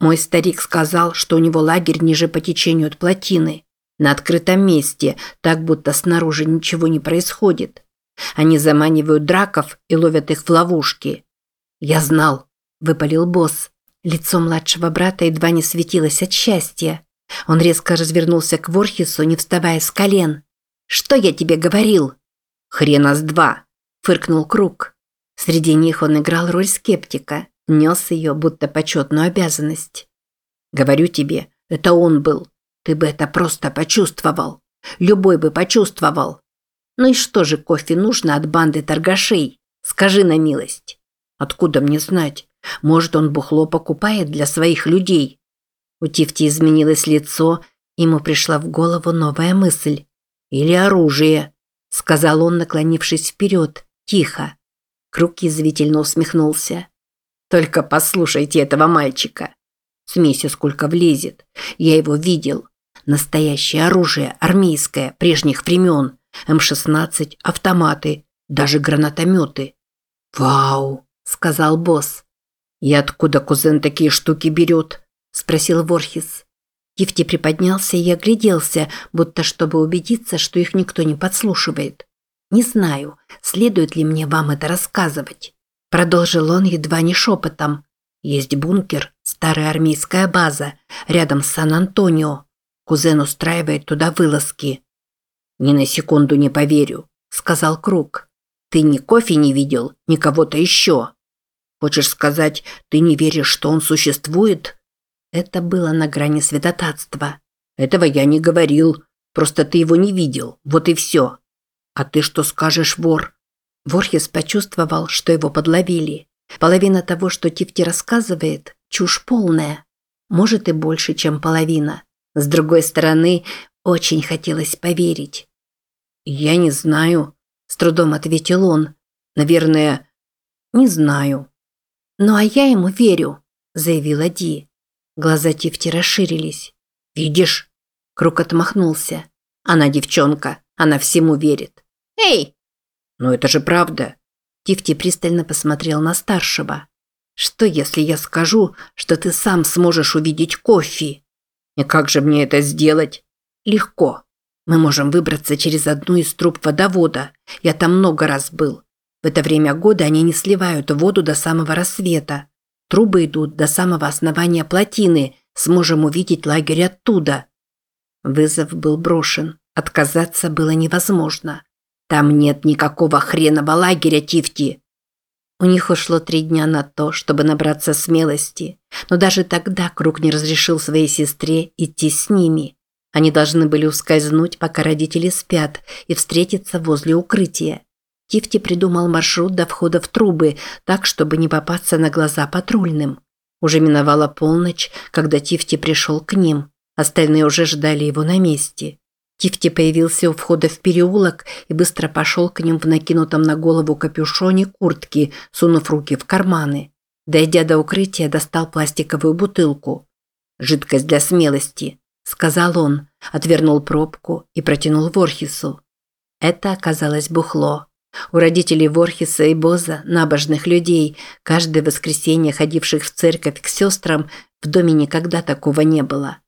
Мой старик сказал, что у него лагерь ниже по течению от плотины, на открытом месте, так будто снаружи ничего не происходит. Они заманивают драков и ловят их в ловушки. «Я знал», – выпалил босс. Лицо младшего брата едва не светилось от счастья. Он резко развернулся к Ворхису, не вставая с колен. «Что я тебе говорил?» «Хрена с два!» – фыркнул Круг. Среди них он играл роль скептика, нес ее, будто почетную обязанность. «Говорю тебе, это он был. Ты бы это просто почувствовал. Любой бы почувствовал. Ну и что же кофе нужно от банды торгашей? Скажи на милость». «Откуда мне знать? Может, он бухло покупает для своих людей?» У Тифти изменилось лицо, ему пришла в голову новая мысль. «Или оружие», – сказал он, наклонившись вперед, тихо. Круг язвительно усмехнулся. «Только послушайте этого мальчика. Смеси сколько влезет. Я его видел. Настоящее оружие, армейское, прежних времен. М-16, автоматы, даже гранатометы. «Вау!» – сказал босс. «И откуда кузен такие штуки берет?» – спросил Ворхис. Кифти приподнялся и огляделся, будто чтобы убедиться, что их никто не подслушивает. «Не знаю, следует ли мне вам это рассказывать», – продолжил он едва не шепотом. «Есть бункер, старая армейская база, рядом с Сан-Антонио. Кузен устраивает туда вылазки». «Ни на секунду не поверю», – сказал Круг. «Ты ни кофе не видел, ни кого-то еще». «Хочешь сказать, ты не веришь, что он существует?» Это было на грани святотатства. Этого я не говорил. Просто ты его не видел. Вот и все. А ты что скажешь, вор? Ворхес почувствовал, что его подловили. Половина того, что Тифти рассказывает, чушь полная. Может и больше, чем половина. С другой стороны, очень хотелось поверить. «Я не знаю», – с трудом ответил он. «Наверное, не знаю». «Ну а я ему верю», – заявила Ди. Глаза Тифти расширились. «Видишь?» Круг отмахнулся. «Она девчонка. Она всему верит». «Эй!» «Но это же правда». Тифти пристально посмотрел на старшего. «Что, если я скажу, что ты сам сможешь увидеть кофе?» «И как же мне это сделать?» «Легко. Мы можем выбраться через одну из труб водовода. Я там много раз был. В это время года они не сливают воду до самого рассвета. Трубы идут до самого основания плотины. Сможем увидеть лагерь оттуда. Вызов был брошен. Отказаться было невозможно. Там нет никакого хренового лагеря, Тифти. У них ушло три дня на то, чтобы набраться смелости. Но даже тогда Круг не разрешил своей сестре идти с ними. Они должны были ускользнуть, пока родители спят, и встретиться возле укрытия. Тифти придумал маршрут до входа в трубы, так, чтобы не попасться на глаза патрульным. Уже миновала полночь, когда Тифти пришел к ним. Остальные уже ждали его на месте. Тифти появился у входа в переулок и быстро пошел к ним в накинутом на голову капюшоне куртки, сунув руки в карманы. Дойдя до укрытия, достал пластиковую бутылку. «Жидкость для смелости», – сказал он, отвернул пробку и протянул Ворхису. Это оказалось бухло. У родителей Ворхиса и Боза, набожных людей, каждое воскресенье ходивших в церковь к сестрам, в доме никогда такого не было.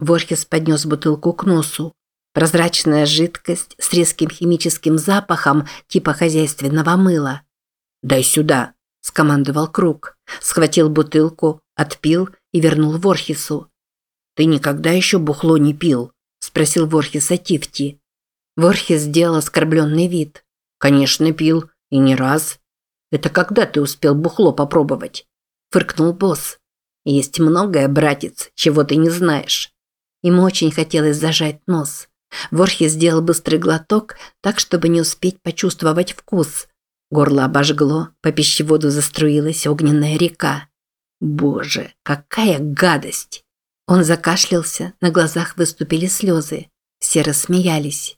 Ворхис поднес бутылку к носу. Прозрачная жидкость с резким химическим запахом типа хозяйственного мыла. «Дай сюда», – скомандовал Круг. Схватил бутылку, отпил и вернул Ворхису. «Ты никогда еще бухло не пил?» – спросил Ворхиса Тифти. Ворхис сделал оскорбленный вид. Конечно, пил. И не раз. Это когда ты успел бухло попробовать? Фыркнул босс. Есть многое, братец, чего ты не знаешь. Ему очень хотелось зажать нос. Ворхи сделал быстрый глоток, так, чтобы не успеть почувствовать вкус. Горло обожгло, по пищеводу заструилась огненная река. Боже, какая гадость! Он закашлялся, на глазах выступили слезы. Все рассмеялись.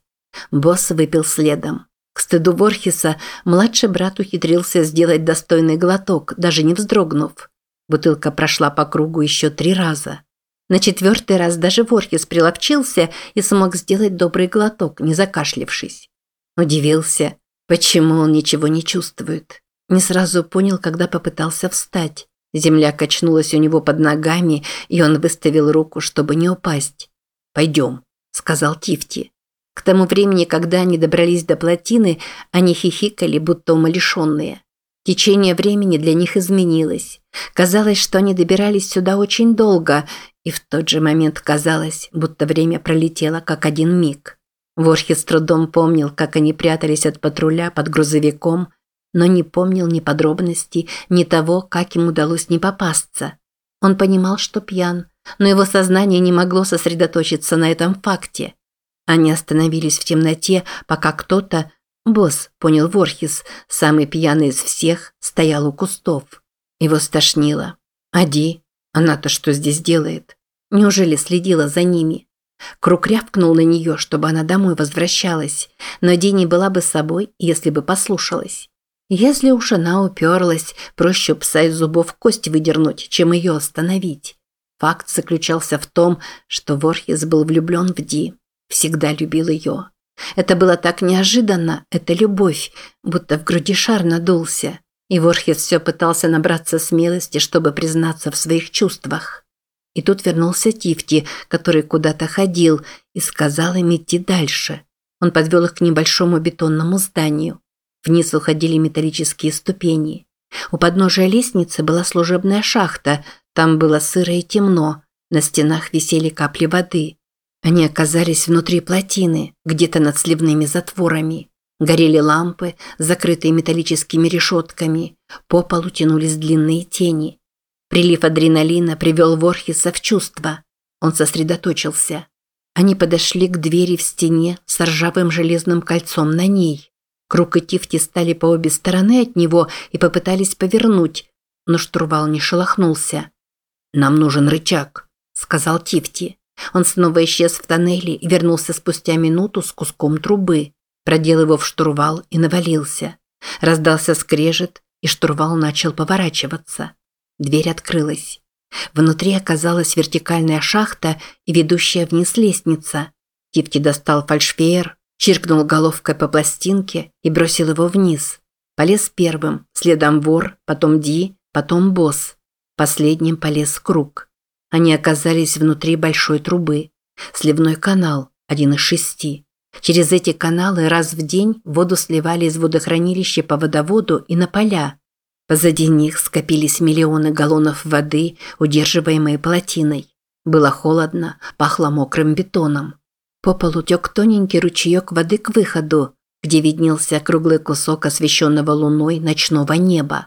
Босс выпил следом. К стыду Ворхиса младший брат ухитрился сделать достойный глоток, даже не вздрогнув. Бутылка прошла по кругу еще три раза. На четвертый раз даже Ворхис приловчился и смог сделать добрый глоток, не закашлившись. Удивился, почему он ничего не чувствует. Не сразу понял, когда попытался встать. Земля качнулась у него под ногами, и он выставил руку, чтобы не упасть. «Пойдем», – сказал Тифти. К тому времени, когда они добрались до плотины, они хихикали, будто умалишенные. Течение времени для них изменилось. Казалось, что они добирались сюда очень долго, и в тот же момент казалось, будто время пролетело как один миг. Ворхи с трудом помнил, как они прятались от патруля под грузовиком, но не помнил ни подробностей, ни того, как им удалось не попасться. Он понимал, что пьян, но его сознание не могло сосредоточиться на этом факте. Они остановились в темноте, пока кто-то, босс, понял Ворхис, самый пьяный из всех, стоял у кустов. Его стошнило. Ади, она-то что здесь делает? Неужели следила за ними? Круг рявкнул на нее, чтобы она домой возвращалась, но Ди не была бы собой, если бы послушалась. Если уж она уперлась, проще пса из зубов кость выдернуть, чем ее остановить. Факт заключался в том, что Ворхис был влюблен в Ди. Всегда любил ее. Это было так неожиданно, эта любовь, будто в груди шар надулся. И Ворхис все пытался набраться смелости, чтобы признаться в своих чувствах. И тут вернулся Тифти, который куда-то ходил, и сказал им идти дальше. Он подвел их к небольшому бетонному зданию. Вниз уходили металлические ступени. У подножия лестницы была служебная шахта, там было сыро и темно, на стенах висели капли воды. Они оказались внутри плотины, где-то над сливными затворами. Горели лампы, закрытые металлическими решетками, по полу тянулись длинные тени. Прилив адреналина привел Ворхиса в чувство. Он сосредоточился. Они подошли к двери в стене с ржавым железным кольцом на ней. Круг и Тифти стали по обе стороны от него и попытались повернуть, но штурвал не шелохнулся. «Нам нужен рычаг», – сказал Тифти. Он снова исчез в тоннеле и вернулся спустя минуту с куском трубы. Продел его в штурвал и навалился. Раздался скрежет, и штурвал начал поворачиваться. Дверь открылась. Внутри оказалась вертикальная шахта и ведущая вниз лестница. Тифти достал фальшфеер, Чиркнул головкой по пластинке и бросил его вниз. Полез первым, следом вор, потом Ди, потом босс. Последним полез круг. Они оказались внутри большой трубы. Сливной канал, один из шести. Через эти каналы раз в день воду сливали из водохранилища по водоводу и на поля. Позади них скопились миллионы галлонов воды, удерживаемые плотиной. Было холодно, пахло мокрым бетоном. По полу тек тоненький ручеек воды к выходу, где виднелся круглый кусок освещенного луной ночного неба.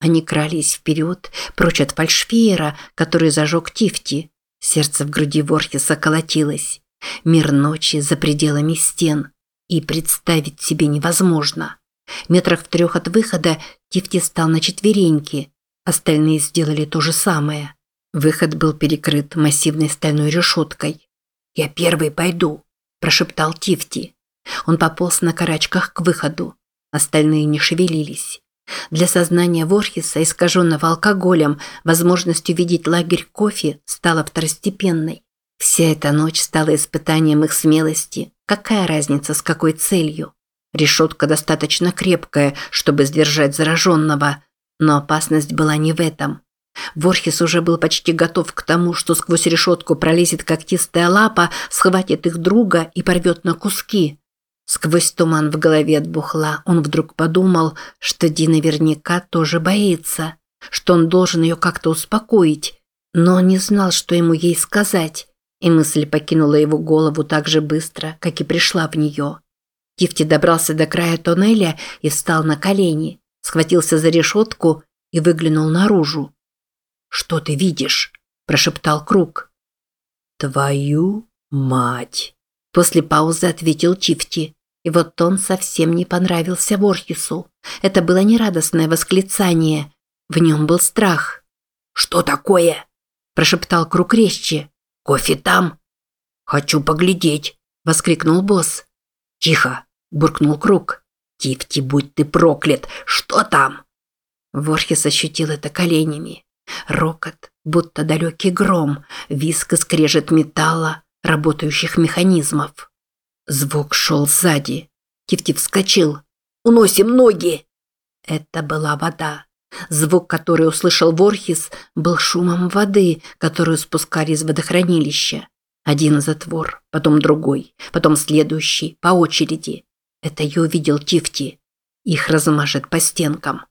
Они крались вперед, прочь от фальшфеера, который зажег Тифти. Сердце в груди Ворхиса колотилось. Мир ночи за пределами стен. И представить себе невозможно. Метрах в трех от выхода Тифти стал на четвереньки. Остальные сделали то же самое. Выход был перекрыт массивной стальной решеткой. «Я первый пойду», – прошептал Тифти. Он пополз на карачках к выходу. Остальные не шевелились. Для сознания Ворхиса, искаженного алкоголем, возможность увидеть лагерь кофе стала второстепенной. Вся эта ночь стала испытанием их смелости. Какая разница, с какой целью? Решетка достаточно крепкая, чтобы сдержать зараженного, но опасность была не в этом. Ворхис уже был почти готов к тому, что сквозь решетку пролезет когтистая лапа, схватит их друга и порвет на куски. Сквозь туман в голове от бухла он вдруг подумал, что Ди наверняка тоже боится, что он должен ее как-то успокоить, но он не знал, что ему ей сказать, и мысль покинула его голову так же быстро, как и пришла в нее. Тифти добрался до края тоннеля и встал на колени, схватился за решетку и выглянул наружу. «Что ты видишь?» – прошептал Круг. «Твою мать!» После паузы ответил Чифти. И вот он совсем не понравился Ворхису. Это было нерадостное восклицание. В нем был страх. «Что такое?» – прошептал Круг резче. Кофе там?» «Хочу поглядеть», – воскликнул босс. «Тихо!» – буркнул Круг. «Тифти, будь ты проклят! Что там?» Ворхис ощутил это коленями. Рокот, будто далекий гром, виск и скрежет металла, работающих механизмов. Звук шел сзади. Тифти вскочил. «Уносим ноги!» Это была вода. Звук, который услышал Ворхис, был шумом воды, которую спускали из водохранилища. Один затвор, потом другой, потом следующий, по очереди. Это я увидел Тифти. Их размажет по стенкам.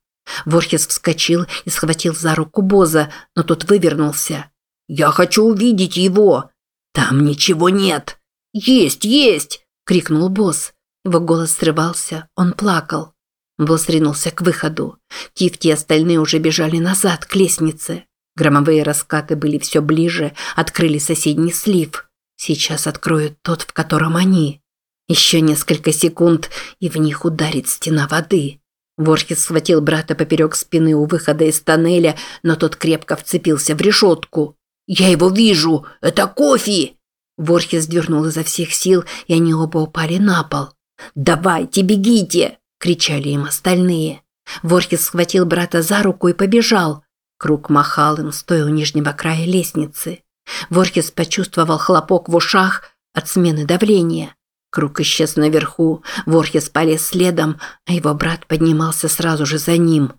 Ворхис вскочил и схватил за руку Боза, но тот вывернулся. «Я хочу увидеть его!» «Там ничего нет!» «Есть, есть!» – крикнул Босс. Его голос срывался, он плакал. Босс ринулся к выходу. Тифти и остальные уже бежали назад, к лестнице. Громовые раскаты были все ближе, открыли соседний слив. Сейчас откроют тот, в котором они. Еще несколько секунд, и в них ударит стена воды. Ворхис схватил брата поперек спины у выхода из тоннеля, но тот крепко вцепился в решетку. «Я его вижу! Это кофе!» Ворхис дернул изо всех сил, и они оба упали на пол. «Давайте, бегите!» – кричали им остальные. Ворхис схватил брата за руку и побежал. Круг махал им, стоя у нижнего края лестницы. Ворхис почувствовал хлопок в ушах от смены давления. Круг исчез наверху, Ворхис полез следом, а его брат поднимался сразу же за ним.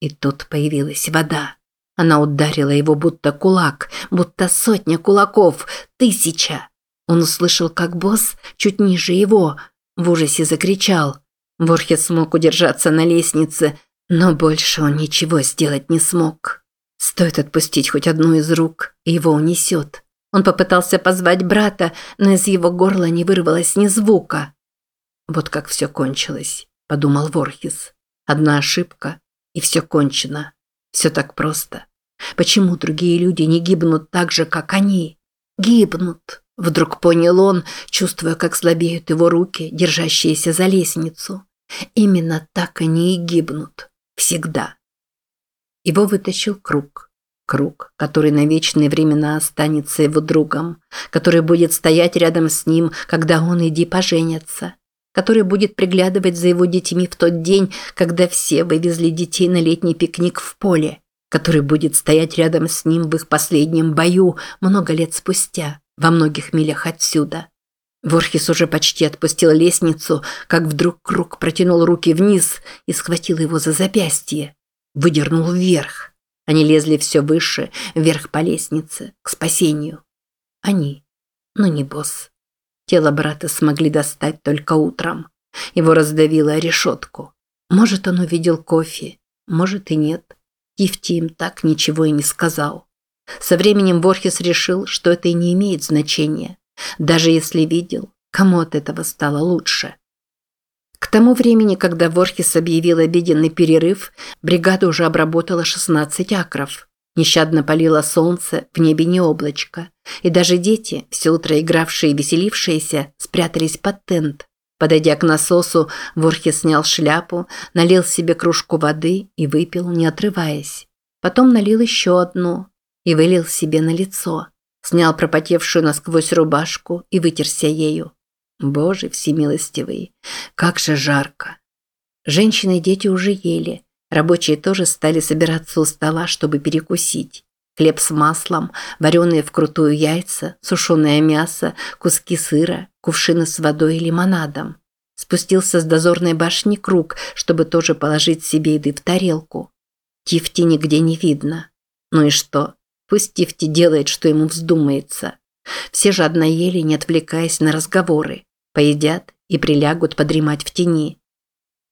И тут появилась вода. Она ударила его будто кулак, будто сотня кулаков, тысяча. Он услышал, как босс чуть ниже его в ужасе закричал. Ворхис смог удержаться на лестнице, но больше он ничего сделать не смог. Стоит отпустить хоть одну из рук, и его унесет. Он попытался позвать брата, но из его горла не вырвалось ни звука. «Вот как все кончилось», – подумал Ворхис. «Одна ошибка, и все кончено. Все так просто. Почему другие люди не гибнут так же, как они? Гибнут!» Вдруг понял он, чувствуя, как слабеют его руки, держащиеся за лестницу. Именно так они и гибнут. Всегда. Его вытащил круг. Круг, который на вечные времена останется его другом, который будет стоять рядом с ним, когда он и Ди поженятся, который будет приглядывать за его детьми в тот день, когда все вывезли детей на летний пикник в поле, который будет стоять рядом с ним в их последнем бою много лет спустя, во многих милях отсюда. Ворхис уже почти отпустил лестницу, как вдруг круг протянул руки вниз и схватил его за запястье выдернул вверх. Они лезли все выше, вверх по лестнице, к спасению. Они, но не босс. Тело брата смогли достать только утром. Его раздавило о решетку. Может, он увидел кофе, может и нет. Тифти им так ничего и не сказал. Со временем Борхес решил, что это и не имеет значения. Даже если видел, кому от этого стало лучше. К тому времени, когда Ворхис объявил обеденный перерыв, бригада уже обработала 16 акров. Нещадно палило солнце, в небе не облачко. И даже дети, все утро игравшие и веселившиеся, спрятались под тент. Подойдя к насосу, Ворхис снял шляпу, налил себе кружку воды и выпил, не отрываясь. Потом налил еще одну и вылил себе на лицо. Снял пропотевшую насквозь рубашку и вытерся ею. Боже всемилостивый, как же жарко. Женщины и дети уже ели. Рабочие тоже стали собираться у стола, чтобы перекусить. Хлеб с маслом, вареные вкрутую яйца, сушеное мясо, куски сыра, кувшины с водой и лимонадом. Спустился с дозорной башни круг, чтобы тоже положить себе еды в тарелку. Тифти нигде не видно. Ну и что? Пусть Тифти делает, что ему вздумается. Все жадно ели, не отвлекаясь на разговоры. Поедят и прилягут подремать в тени.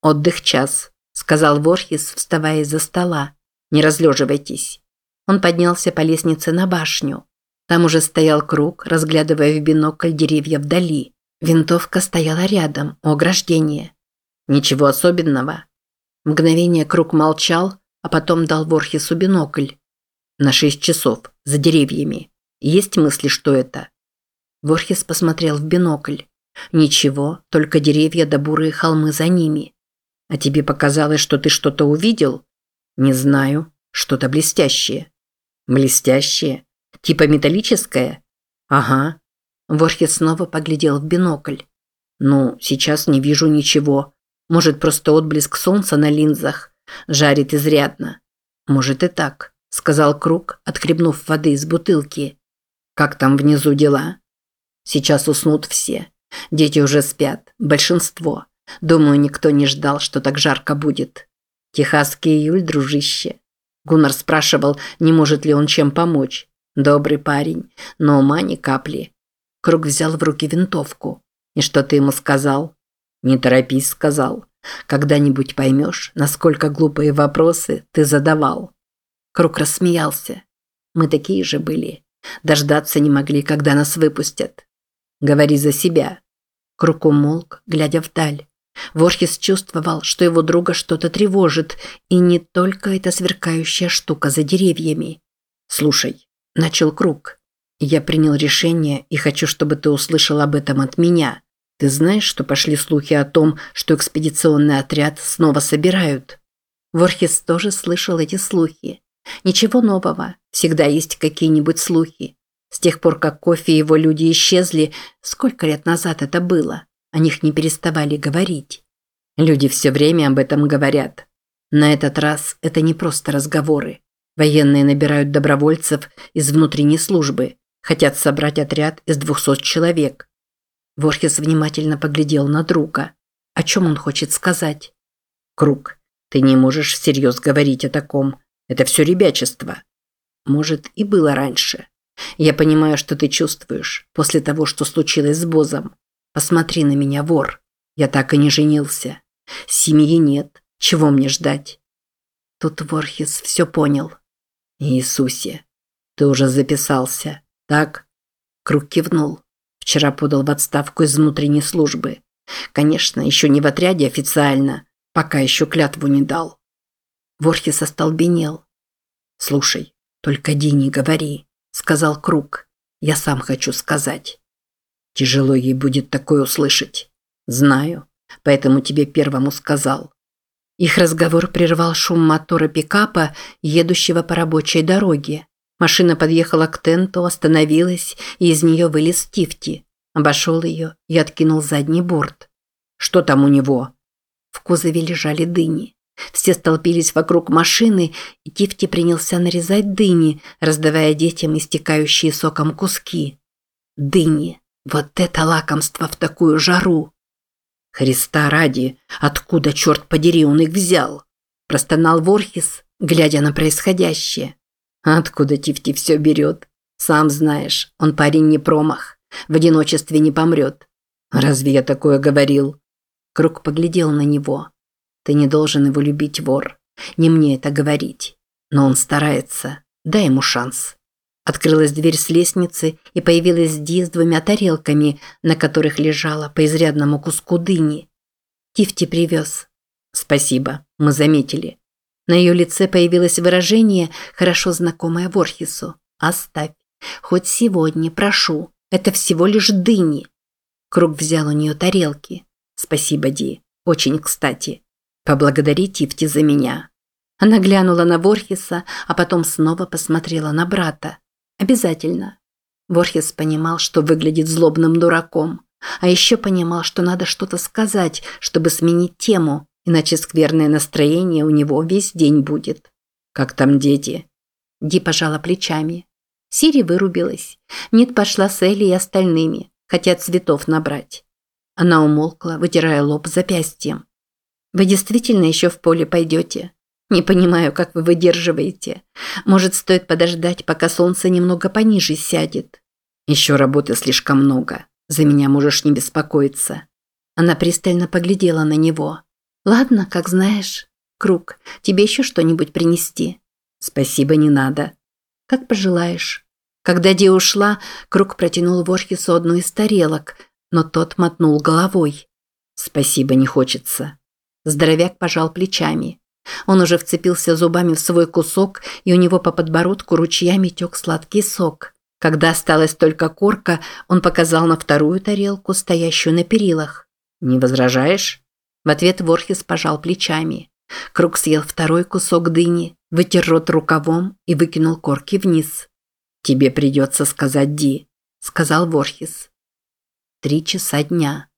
«Отдых час», – сказал Ворхис, вставая из-за стола. «Не разлеживайтесь». Он поднялся по лестнице на башню. Там уже стоял круг, разглядывая в бинокль деревья вдали. Винтовка стояла рядом, у ограждения. Ничего особенного. Мгновение круг молчал, а потом дал Ворхису бинокль. На шесть часов, за деревьями. Есть мысли, что это? Ворхис посмотрел в бинокль. Ничего, только деревья да бурые холмы за ними. А тебе показалось, что ты что-то увидел? Не знаю. Что-то блестящее. Блестящее? Типа металлическое? Ага. Ворхес снова поглядел в бинокль. Ну, сейчас не вижу ничего. Может, просто отблеск солнца на линзах. Жарит изрядно. Может и так, сказал Круг, отхлебнув воды из бутылки. Как там внизу дела? Сейчас уснут все. Дети уже спят, большинство. Думаю, никто не ждал, что так жарко будет. Техасский июль, дружище. Гуннар спрашивал, не может ли он чем помочь. Добрый парень, но ума ни капли. Круг взял в руки винтовку. И что ты ему сказал? Не торопись, сказал. Когда-нибудь поймешь, насколько глупые вопросы ты задавал. Круг рассмеялся. Мы такие же были. Дождаться не могли, когда нас выпустят. Говори за себя. Круг умолк, глядя вдаль. Ворхис чувствовал, что его друга что-то тревожит, и не только эта сверкающая штука за деревьями. «Слушай», – начал Круг, – «я принял решение и хочу, чтобы ты услышал об этом от меня. Ты знаешь, что пошли слухи о том, что экспедиционный отряд снова собирают?» Ворхис тоже слышал эти слухи. Ничего нового, всегда есть какие-нибудь слухи. С тех пор, как кофе и его люди исчезли, сколько лет назад это было, о них не переставали говорить. Люди все время об этом говорят. На этот раз это не просто разговоры. Военные набирают добровольцев из внутренней службы, хотят собрать отряд из 200 человек. Ворхес внимательно поглядел на друга. О чем он хочет сказать? Круг, ты не можешь всерьез говорить о таком. Это все ребячество. Может, и было раньше. Я понимаю, что ты чувствуешь после того, что случилось с Бозом. Посмотри на меня, вор. Я так и не женился. Семьи нет. Чего мне ждать? Тут Ворхис все понял. Иисусе, ты уже записался, так? Круг кивнул. Вчера подал в отставку из внутренней службы. Конечно, еще не в отряде официально, пока еще клятву не дал. Ворхис остолбенел. «Слушай, только Ди говори», – сказал Круг. «Я сам хочу сказать». Тяжело ей будет такое услышать. Знаю, поэтому тебе первому сказал. Их разговор прервал шум мотора пикапа, едущего по рабочей дороге. Машина подъехала к тенту, остановилась, и из нее вылез Тифти. Обошел ее и откинул задний борт. «Что там у него?» В кузове лежали дыни. Все столпились вокруг машины, и Тифти принялся нарезать дыни, раздавая детям истекающие соком куски. Дыни. Вот это лакомство в такую жару! Христа ради, откуда, черт подери, он их взял? Простонал Ворхис, глядя на происходящее. Откуда Тифти все берет? Сам знаешь, он парень не промах. В одиночестве не помрет. Разве я такое говорил? Круг поглядел на него. Ты не должен его любить, вор. Не мне это говорить. Но он старается. Дай ему шанс. Открылась дверь с лестницы, и появилась Ди с двумя тарелками, на которых лежала по изрядному куску дыни. Тифти привез. Спасибо, мы заметили. На ее лице появилось выражение, хорошо знакомое Ворхису. Оставь. Хоть сегодня, прошу. Это всего лишь дыни. Круг взял у нее тарелки. Спасибо, Ди. Очень кстати. Поблагодари Тифти за меня. Она глянула на Ворхиса, а потом снова посмотрела на брата. Обязательно. Ворхис понимал, что выглядит злобным дураком, а еще понимал, что надо что-то сказать, чтобы сменить тему, иначе скверное настроение у него весь день будет. Как там дети? Ди пожала плечами. Сири вырубилась. Нит пошла с Элли и остальными. Хотят цветов набрать. Она умолкла, вытирая лоб запястьем. Вы действительно еще в поле пойдете? Не понимаю, как вы выдерживаете. Может, стоит подождать, пока солнце немного пониже сядет. Еще работы слишком много. За меня можешь не беспокоиться. Она пристально поглядела на него. Ладно, как знаешь. Круг, тебе еще что-нибудь принести? Спасибо, не надо. Как пожелаешь. Когда Ди ушла, Круг протянул Ворхису одну из тарелок, но тот мотнул головой. Спасибо, не хочется. Здоровяк пожал плечами. Он уже вцепился зубами в свой кусок, и у него по подбородку ручьями тек сладкий сок. Когда осталась только корка, он показал на вторую тарелку, стоящую на перилах. «Не возражаешь?» В ответ Ворхис пожал плечами. Круг съел второй кусок дыни, вытер рот рукавом и выкинул корки вниз. «Тебе придется сказать Ди». сказал Ворхис. Три часа дня.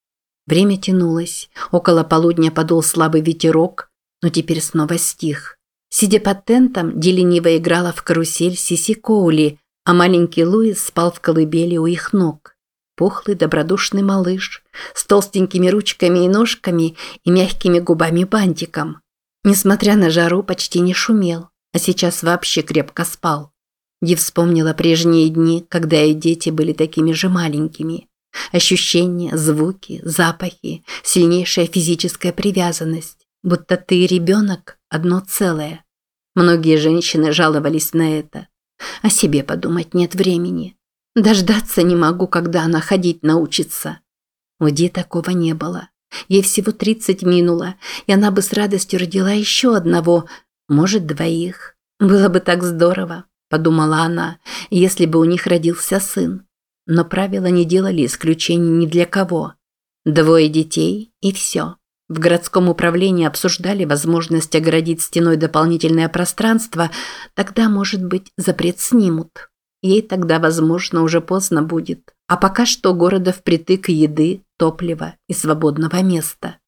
Время тянулось. Около полудня подул слабый ветерок, но теперь снова стих. Сидя под тентом, Ди лениво играла в карусель Сиси Коули, а маленький Луис спал в колыбели у их ног. Пухлый добродушный малыш с толстенькими ручками и ножками и мягкими губами-бантиком. Несмотря на жару, почти не шумел, а сейчас вообще крепко спал. Ди вспомнила прежние дни, когда ее дети были такими же маленькими. Ощущения, звуки, запахи, сильнейшая физическая привязанность. Будто ты и ребенок – одно целое. Многие женщины жаловались на это. О себе подумать нет времени. Дождаться не могу, когда она ходить научится. У Ди такого не было. Ей всего 30 минуло, и она бы с радостью родила еще одного, может, двоих. Было бы так здорово подумала она, если бы у них родился сын. Но правила не делали исключений ни для кого. Двое детей и все. В городском управлении обсуждали возможность оградить стеной дополнительное пространство, тогда, может быть, запрет снимут. Ей тогда, возможно, уже поздно будет. А пока что города впритык еды, топлива и свободного места.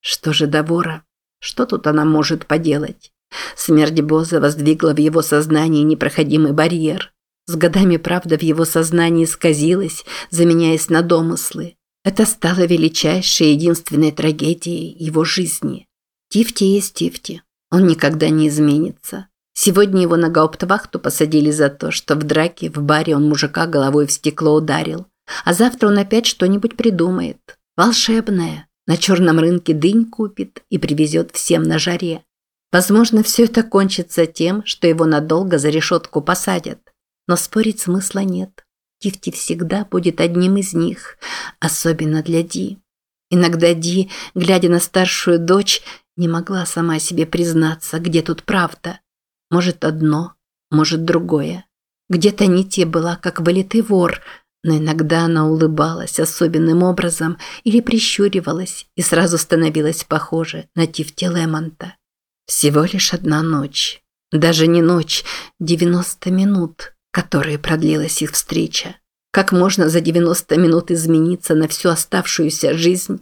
Что же до вора? Что тут она может поделать? Смерть Боза воздвигла в его сознании непроходимый барьер. С годами правда в его сознании сказилась, заменяясь на домыслы. Это стало величайшей и единственной трагедией его жизни. Тифти есть Тифти. Он никогда не изменится. Сегодня его на гауптвахту посадили за то, что в драке в баре он мужика головой в стекло ударил. А завтра он опять что-нибудь придумает. Волшебное. На черном рынке дынь купит и привезет всем на жаре. Возможно, все это кончится тем, что его надолго за решетку посадят. Но спорить смысла нет. Тифти всегда будет одним из них, особенно для Ди. Иногда Ди, глядя на старшую дочь, не могла сама себе признаться, где тут правда. Может, одно, может, другое. Где-то Нити была как вылитый вор, но иногда она улыбалась особенным образом или прищуривалась и сразу становилась похожа на Тифти Лемонта. Всего лишь одна ночь. Даже не ночь, 90 минут, которые продлилась их встреча. Как можно за 90 минут измениться на всю оставшуюся жизнь?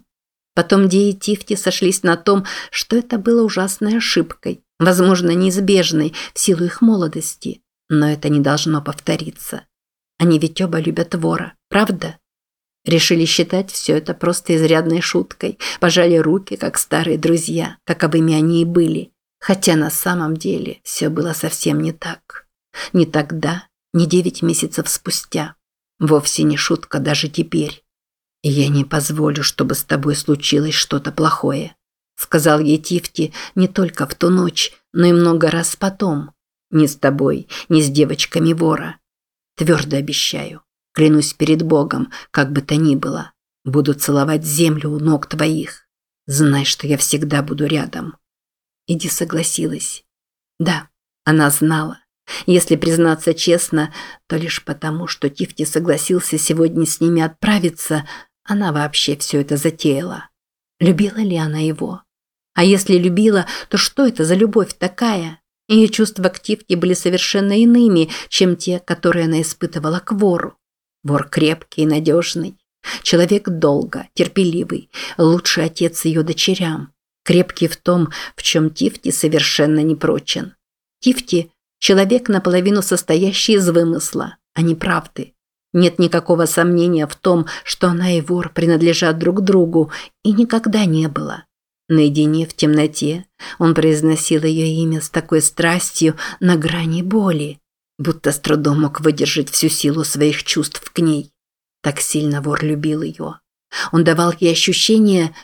Потом Ди и Тифти сошлись на том, что это было ужасной ошибкой, возможно, неизбежной в силу их молодости. Но это не должно повториться. Они ведь оба любят вора, правда? Решили считать все это просто изрядной шуткой, пожали руки, как старые друзья, каковыми они и были. Хотя на самом деле все было совсем не так. Не тогда, не девять месяцев спустя. Вовсе не шутка даже теперь. «Я не позволю, чтобы с тобой случилось что-то плохое», сказал ей Тифти не только в ту ночь, но и много раз потом. «Не с тобой, не с девочками вора. Твердо обещаю. Клянусь перед Богом, как бы то ни было. Буду целовать землю у ног твоих. Знай, что я всегда буду рядом. Иди согласилась. Да, она знала. Если признаться честно, то лишь потому, что Тифти согласился сегодня с ними отправиться, она вообще все это затеяла. Любила ли она его? А если любила, то что это за любовь такая? Ее чувства к Тифти были совершенно иными, чем те, которые она испытывала к вору. Вор крепкий и надежный. Человек долго, терпеливый, лучший отец ее дочерям. Крепкий в том, в чем Тифти совершенно не прочен. Тифти – человек наполовину состоящий из вымысла, а не правды. Нет никакого сомнения в том, что она и вор принадлежат друг другу, и никогда не было. Наедине в темноте он произносил ее имя с такой страстью на грани боли, будто с трудом мог выдержать всю силу своих чувств к ней. Так сильно вор любил ее. Он давал ей ощущение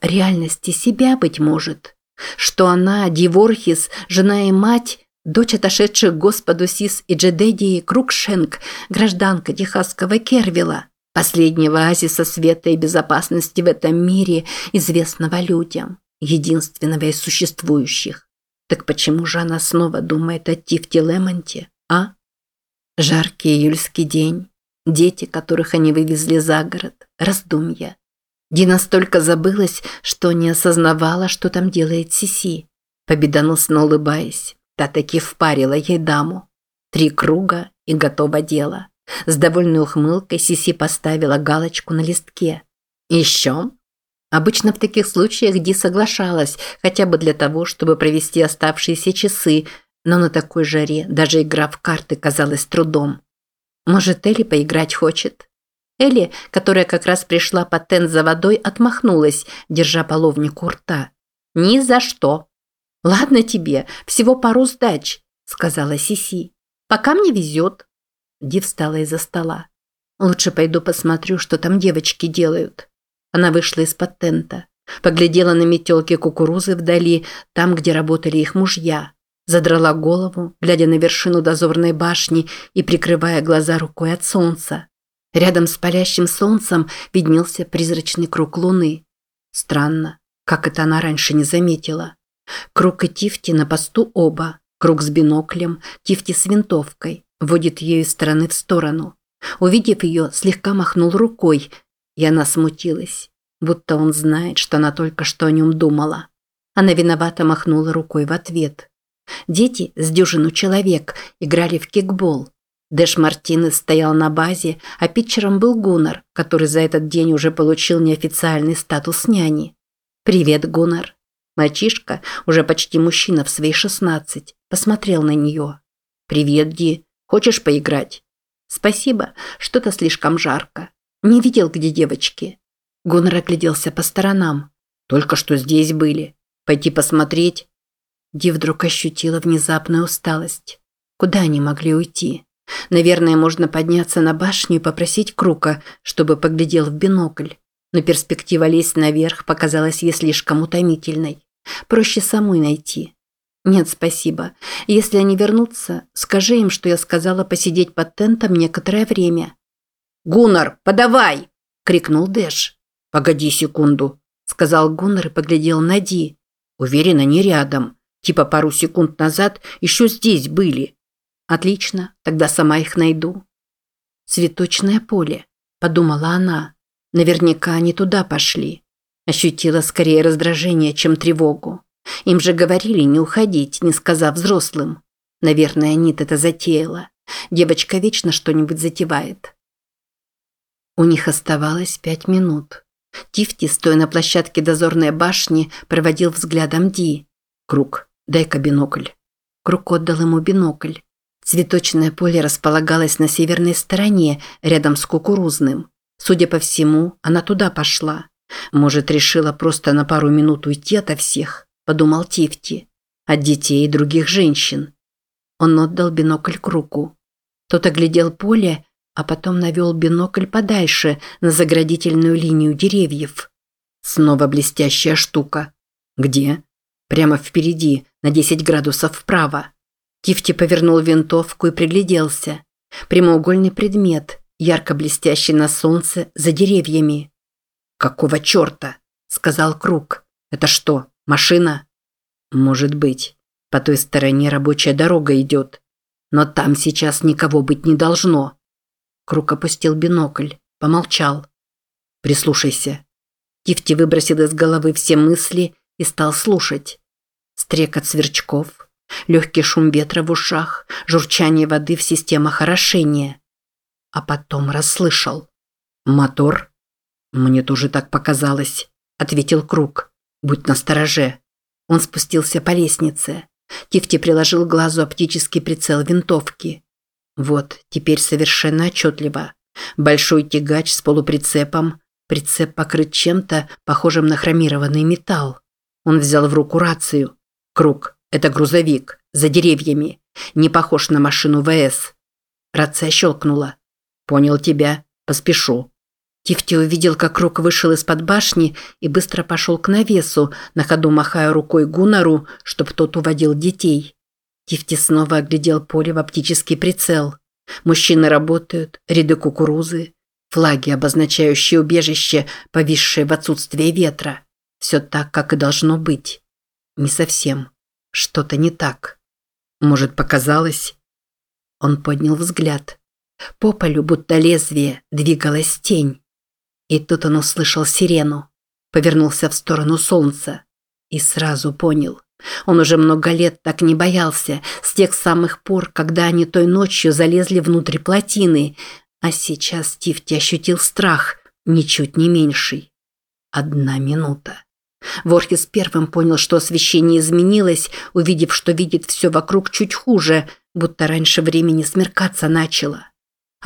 реальности себя, быть может, что она, Диворхис, жена и мать, дочь отошедших Господу Сис и Джедедии Крукшенк, гражданка техасского Кервилла, последнего оазиса света и безопасности в этом мире, известного людям, единственного из существующих. Так почему же она снова думает о Тифте Лемонте? А? Жаркий июльский день. Дети, которых они вывезли за город. Раздумья. Ди настолько забылась, что не осознавала, что там делает Сиси. Победоносно улыбаясь, та таки впарила ей даму. Три круга и готово дело. С довольной ухмылкой Сиси поставила галочку на листке. «Еще?» Обычно в таких случаях Ди соглашалась, хотя бы для того, чтобы провести оставшиеся часы, но на такой жаре даже игра в карты казалась трудом. Может, Элли поиграть хочет? Элли, которая как раз пришла по тент за водой, отмахнулась, держа половник у рта. «Ни за что!» «Ладно тебе, всего пару сдач», – сказала Сиси. «Пока мне везет». Ди встала из-за стола. «Лучше пойду посмотрю, что там девочки делают». Она вышла из-под тента. Поглядела на метелки кукурузы вдали, там, где работали их мужья. Задрала голову, глядя на вершину дозорной башни и прикрывая глаза рукой от солнца. Рядом с палящим солнцем виднелся призрачный круг луны. Странно, как это она раньше не заметила. Круг и Тифти на посту оба. Круг с биноклем, Тифти с винтовкой. Водит ее из стороны в сторону. Увидев ее, слегка махнул рукой, и она смутилась, будто он знает, что она только что о нем думала. Она виновато махнула рукой в ответ. Дети с дюжину человек играли в кикбол. Дэш Мартинес стоял на базе, а питчером был Гуннар, который за этот день уже получил неофициальный статус няни. «Привет, Гуннар», Мальчишка, уже почти мужчина в свои шестнадцать, посмотрел на нее. «Привет, Ди. Хочешь поиграть?» «Спасибо. Что-то слишком жарко. Не видел, где девочки». Гонор огляделся по сторонам. «Только что здесь были. Пойти посмотреть?» Ди вдруг ощутила внезапную усталость. Куда они могли уйти? Наверное, можно подняться на башню и попросить Крука, чтобы поглядел в бинокль. Но перспектива лезть наверх показалась ей слишком утомительной. Проще самой найти. Нет, спасибо. Если они вернутся, скажи им, что я сказала посидеть под тентом некоторое время. Гуннар, подавай! крикнул Дэш. Погоди секунду, сказал Гуннар и поглядел на Ди. Уверен, они рядом. Типа пару секунд назад еще здесь были. Отлично, тогда сама их найду. Цветочное поле, подумала она. Наверняка они туда пошли. Ощутила скорее раздражение, чем тревогу. Им же говорили не уходить, не сказав взрослым. Наверное, Анит это затеяла. Девочка вечно что-нибудь затевает. У них оставалось пять минут. Тифти, стоя на площадке дозорной башни, проводил взглядом Ди. «Круг, дай-ка бинокль». Круг отдал ему бинокль. Цветочное поле располагалось на северной стороне, рядом с кукурузным. Судя по всему, она туда пошла. Может, решила просто на пару минут уйти ото всех, подумал Тифти. От детей и других женщин. Он отдал бинокль Круку. Тот оглядел поле, а потом навел бинокль подальше, на заградительную линию деревьев. Снова блестящая штука. Где? Прямо впереди, на 10 градусов вправо. Тифти повернул винтовку и пригляделся. Прямоугольный предмет, ярко блестящий на солнце, за деревьями. «Какого черта?» – сказал Круг. «Это что, машина?» «Может быть. По той стороне рабочая дорога идет. Но там сейчас никого быть не должно». Круг опустил бинокль, помолчал. «Прислушайся». Тифти выбросил из головы все мысли и стал слушать. Стрекот сверчков, легкий шум ветра в ушах, журчание воды в системах орошения. А потом расслышал. Мотор «Мне тоже так показалось», – ответил Круг. «Будь настороже». Он спустился по лестнице. Тифти приложил глазу оптический прицел винтовки. Вот, теперь совершенно отчетливо. Большой тягач с полуприцепом. Прицеп покрыт чем-то, похожим на хромированный металл. Он взял в руку рацию. Круг. Это грузовик. За деревьями. Не похож на машину ВС. Рация щелкнула. Понял тебя. Поспешу. Тифти увидел, как Рок вышел из-под башни и быстро пошел к навесу, на ходу махая рукой Гунару, чтоб тот уводил детей. Тифти снова оглядел поле в оптический прицел. Мужчины работают, ряды кукурузы, флаги, обозначающие убежище, повисшее в отсутствие ветра. Все так, как и должно быть. Не совсем. Что-то не так. Может, показалось? Он поднял взгляд. По полю, будто лезвие, двигалась тень. И тут он услышал сирену, повернулся в сторону солнца и сразу понял Он уже много лет так не боялся, с тех самых пор, когда они той ночью залезли внутрь плотины, а сейчас Тифти ощутил страх, ничуть не меньший. Одна минута. Ворхис первым понял, что освещение изменилось, увидев, что видит все вокруг чуть хуже, будто раньше времени смеркаться начало.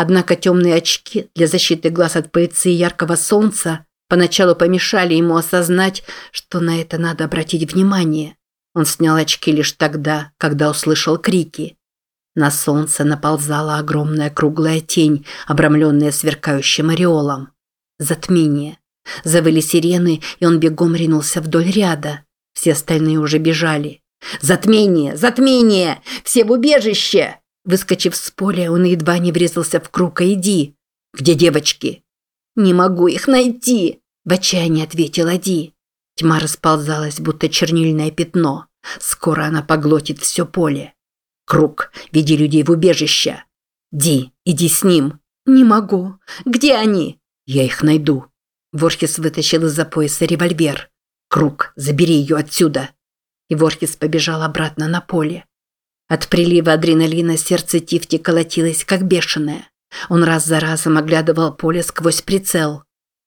Однако темные очки для защиты глаз от пыльцы и яркого солнца поначалу помешали ему осознать, что на это надо обратить внимание. Он снял очки лишь тогда, когда услышал крики. На солнце наползала огромная круглая тень, обрамленная сверкающим ореолом. Затмение. Завыли сирены, и он бегом ринулся вдоль ряда. Все остальные уже бежали. «Затмение! Затмение! Все в убежище!» Выскочив с поля, он едва не врезался в круг Айди. «Где девочки?» «Не могу их найти!» – в отчаянии ответила Ди. Тьма расползалась, будто чернильное пятно. Скоро она поглотит все поле. «Круг, веди людей в убежище!» «Ди, иди с ним!» «Не могу! Где они?» «Я их найду!» Ворхис вытащил из-за пояса револьвер. «Круг, забери ее отсюда!» И Ворхис побежал обратно на поле. От прилива адреналина сердце Тифти колотилось, как бешеное. Он раз за разом оглядывал поле сквозь прицел.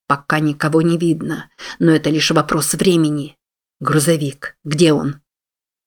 Пока никого не видно, но это лишь вопрос времени. Грузовик, где он?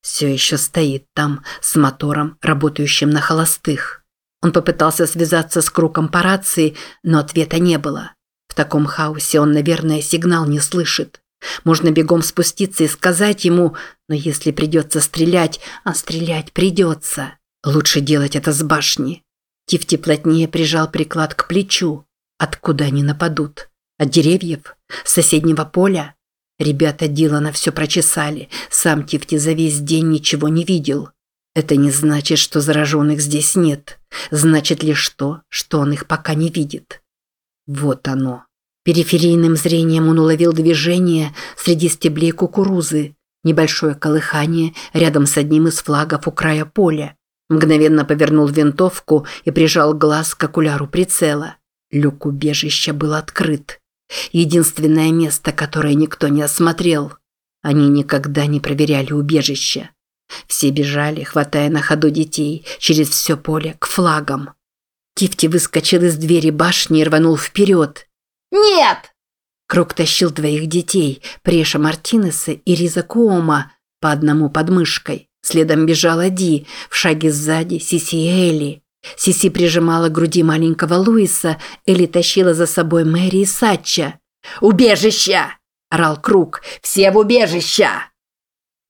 Все еще стоит там, с мотором, работающим на холостых. Он попытался связаться с Круком по рации, но ответа не было. В таком хаосе он, наверное, сигнал не слышит. Можно бегом спуститься и сказать ему, но если придется стрелять, а стрелять придется. Лучше делать это с башни. Тифти плотнее прижал приклад к плечу. Откуда они нападут? От деревьев? С соседнего поля? Ребята Дилана все прочесали. Сам Тифти за весь день ничего не видел. Это не значит, что зараженных здесь нет. Значит лишь то, что он их пока не видит. Вот оно. Периферийным зрением он уловил движение среди стеблей кукурузы, небольшое колыхание рядом с одним из флагов у края поля. Мгновенно повернул винтовку и прижал глаз к окуляру прицела. Люк убежища был открыт. Единственное место, которое никто не осмотрел. Они никогда не проверяли убежище. Все бежали, хватая на ходу детей, через все поле к флагам. Тифти выскочил из двери башни и рванул вперед. «Нет!» Круг тащил двоих детей, Преша Мартинеса и Риза Куома, по одному под мышкой. Следом бежала Ди, в шаге сзади Сиси и Элли. Сиси прижимала к груди маленького Луиса, Элли тащила за собой Мэри и Сатча. «Убежища!» – орал Круг. «Все в убежища!»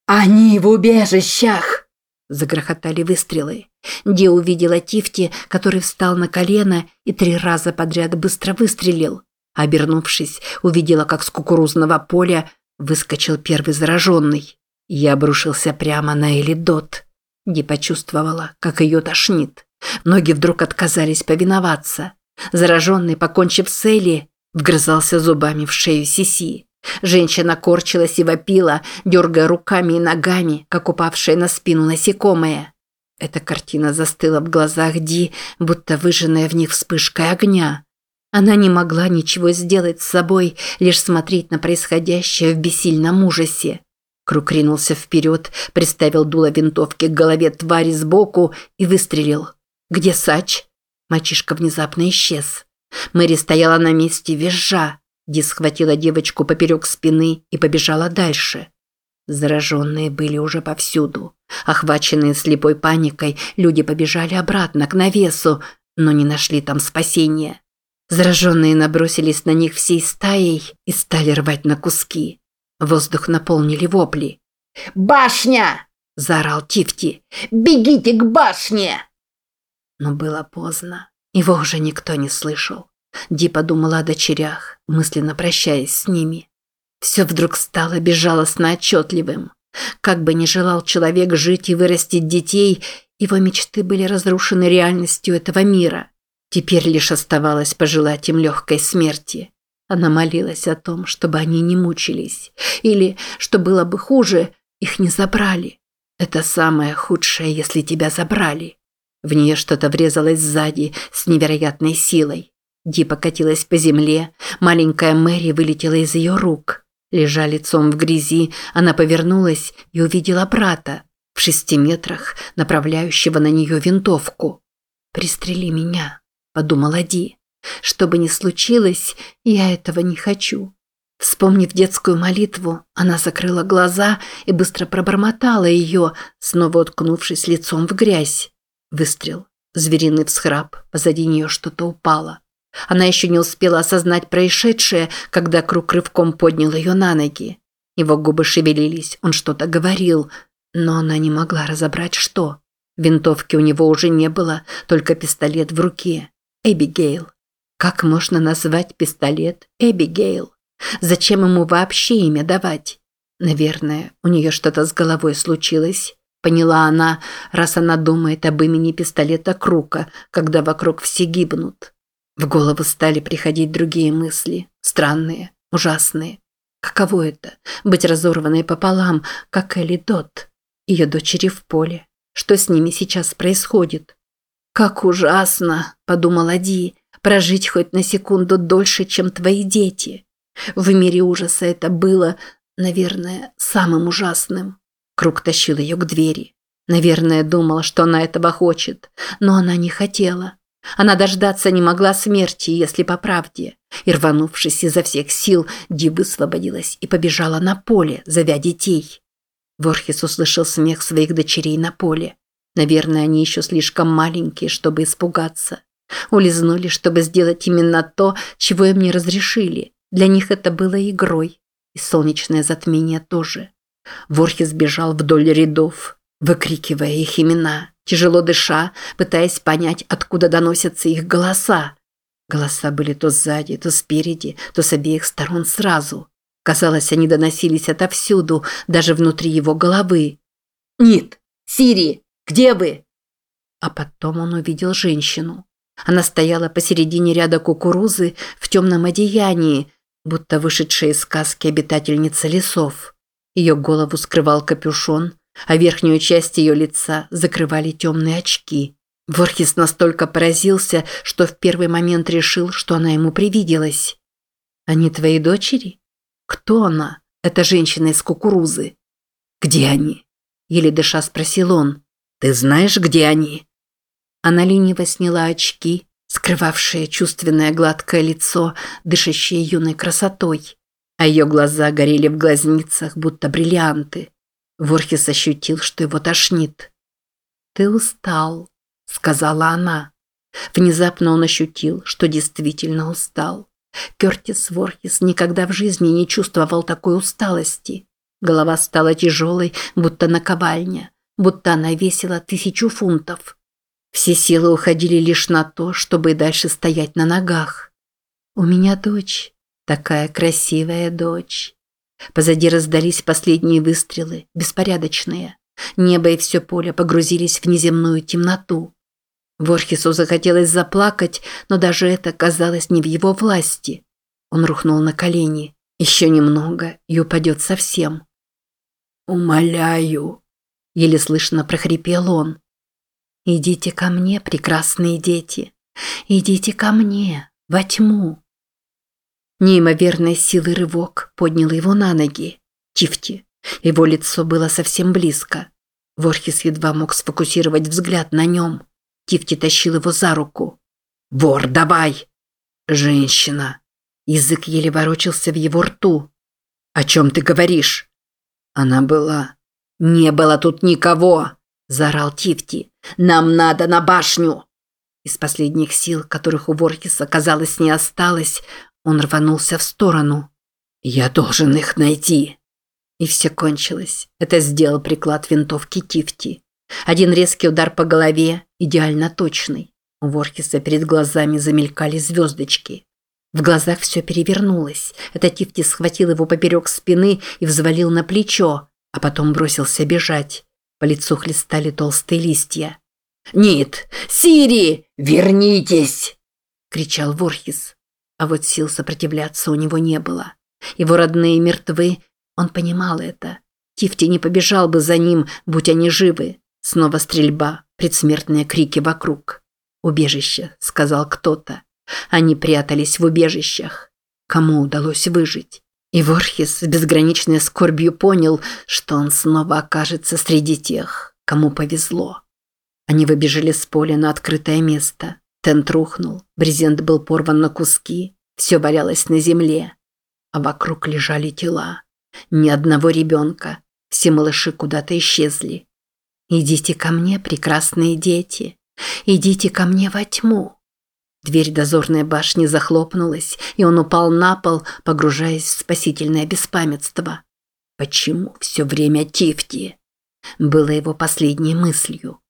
«Они в убежищах!» – загрохотали выстрелы. Ди увидела Тифти, который встал на колено и три раза подряд быстро выстрелил. Обернувшись, увидела, как с кукурузного поля выскочил первый зараженный. Я обрушился прямо на Элидот. Не почувствовала, как ее тошнит. Ноги вдруг отказались повиноваться. Зараженный, покончив с Элли, вгрызался зубами в шею Сиси. Женщина корчилась и вопила, дергая руками и ногами, как упавшая на спину насекомое. Эта картина застыла в глазах Ди, будто выжженная в них вспышкой огня. Она не могла ничего сделать с собой, лишь смотреть на происходящее в бессильном ужасе. Круг ринулся вперед, приставил дуло винтовки к голове твари сбоку и выстрелил. «Где Сач?» Мальчишка внезапно исчез. Мэри стояла на месте, визжа. Ди схватила девочку поперек спины и побежала дальше. Зараженные были уже повсюду. Охваченные слепой паникой, люди побежали обратно к навесу, но не нашли там спасения. Зараженные набросились на них всей стаей и стали рвать на куски. Воздух наполнили вопли. «Башня!» – заорал Тифти. «Бегите к башне!» Но было поздно. Его уже никто не слышал. Ди подумала о дочерях, мысленно прощаясь с ними. Все вдруг стало безжалостно отчетливым. Как бы ни желал человек жить и вырастить детей, его мечты были разрушены реальностью этого мира – Теперь лишь оставалось пожелать им легкой смерти. Она молилась о том, чтобы они не мучились. Или, что было бы хуже, их не забрали. Это самое худшее, если тебя забрали. В нее что-то врезалось сзади с невероятной силой. Ди покатилась по земле, маленькая Мэри вылетела из ее рук. Лежа лицом в грязи, она повернулась и увидела брата в шести метрах, направляющего на нее винтовку. «Пристрели меня», – подумала Ди. «Что бы ни случилось, я этого не хочу». Вспомнив детскую молитву, она закрыла глаза и быстро пробормотала ее, снова уткнувшись лицом в грязь. Выстрел. Звериный всхрап. Позади нее что-то упало. Она еще не успела осознать происшедшее, когда круг рывком поднял ее на ноги. Его губы шевелились, он что-то говорил, но она не могла разобрать, что. Винтовки у него уже не было, только пистолет в руке. Эбигейл. Как можно назвать пистолет Эбигейл? Зачем ему вообще имя давать? Наверное, у нее что-то с головой случилось. Поняла она, раз она думает об имени пистолета Крука, когда вокруг все гибнут. В голову стали приходить другие мысли, странные, ужасные. Каково это – быть разорванной пополам, как Элли Дот, ее дочери в поле? Что с ними сейчас происходит? «Как ужасно!» – подумала Ди – прожить хоть на секунду дольше, чем твои дети. В мире ужаса это было, наверное, самым ужасным. Круг тащил ее к двери. Наверное, думал, что она этого хочет, но она не хотела. Она дождаться не могла смерти, если по правде. И рванувшись изо всех сил, Ди высвободилась и побежала на поле, зовя детей. Ворхис услышал смех своих дочерей на поле. Наверное, они еще слишком маленькие, чтобы испугаться. Улизнули, чтобы сделать именно то, чего им не разрешили – для них это было игрой. И солнечное затмение тоже. Ворхис бежал вдоль рядов, выкрикивая их имена, тяжело дыша, пытаясь понять, откуда доносятся их голоса. Голоса были то сзади, то спереди, то с обеих сторон сразу. Казалось, они доносились отовсюду, даже внутри его головы. «Нет! Сири! Где вы?» А потом он увидел женщину. Она стояла посередине ряда кукурузы в темном одеянии, будто вышедшая из сказки обитательница лесов. Ее голову скрывал капюшон, а верхнюю часть ее лица закрывали темные очки. Ворхис настолько поразился, что в первый момент решил, что она ему привиделась. «Они твои дочери? Кто она, эта женщина из кукурузы?» «Где они?» – еле дыша спросил он. «Ты знаешь, где они?» Она лениво сняла очки, скрывавшее чувственное гладкое лицо, дышащее юной красотой. А ее глаза горели в глазницах, будто бриллианты. Ворхис ощутил, что его тошнит. «Ты устал», – сказала она. Внезапно он ощутил, что действительно устал. Кертис Ворхис никогда в жизни не чувствовал такой усталости. Голова стала тяжелой, будто наковальня, будто она весила тысячу фунтов. Все силы уходили лишь на то, чтобы и дальше стоять на ногах. «У меня дочь, такая красивая дочь». Позади раздались последние выстрелы, беспорядочные. Небо и все поле погрузились в неземную темноту. Ворхису захотелось заплакать, но даже это казалось не в его власти. Он рухнул на колени. Еще немного и упадет совсем. «Умоляю», – еле слышно прохрипел он. Идите ко мне, прекрасные дети. Идите ко мне, во тьму. Неимоверной силы рывок поднял его на ноги. Тифти. Его лицо было совсем близко. Ворхис едва мог сфокусировать взгляд на нем. Тифти тащил его за руку. «Вор, давай!» «Женщина!» Язык еле ворочался в его рту. «О чем ты говоришь?» Она была... «Не было тут никого!» – заорал Тифти. Нам надо на башню!» Из последних сил, которых у Ворхиса, казалось, не осталось, он рванулся в сторону. «Я должен их найти!» И все кончилось. Это сделал приклад винтовки Тифти. Один резкий удар по голове, идеально точный. У Ворхиса перед глазами замелькали звездочки. В глазах все перевернулось. Это Тифти схватил его поперек спины и взвалил на плечо, а потом бросился бежать. По лицу хлестали толстые листья. «Нет! Сири! Вернитесь!» – кричал Ворхис. А вот сил сопротивляться у него не было. Его родные мертвы, он понимал это. Тифти не побежал бы за ним, будь они живы. Снова стрельба, предсмертные крики вокруг. «Убежище», – сказал кто-то. Они прятались в убежищах. Кому удалось выжить? И Ворхис с безграничной скорбью понял, что он снова окажется среди тех, кому повезло. Они выбежали с поля на открытое место. Тент рухнул, брезент был порван на куски, все валялось на земле. А вокруг лежали тела. Ни одного ребенка. Все малыши куда-то исчезли. «Идите ко мне, прекрасные дети. Идите ко мне во тьму». Дверь дозорной башни захлопнулась, и он упал на пол, погружаясь в спасительное беспамятство. «Почему все время Тифти?» Было его последней мыслью.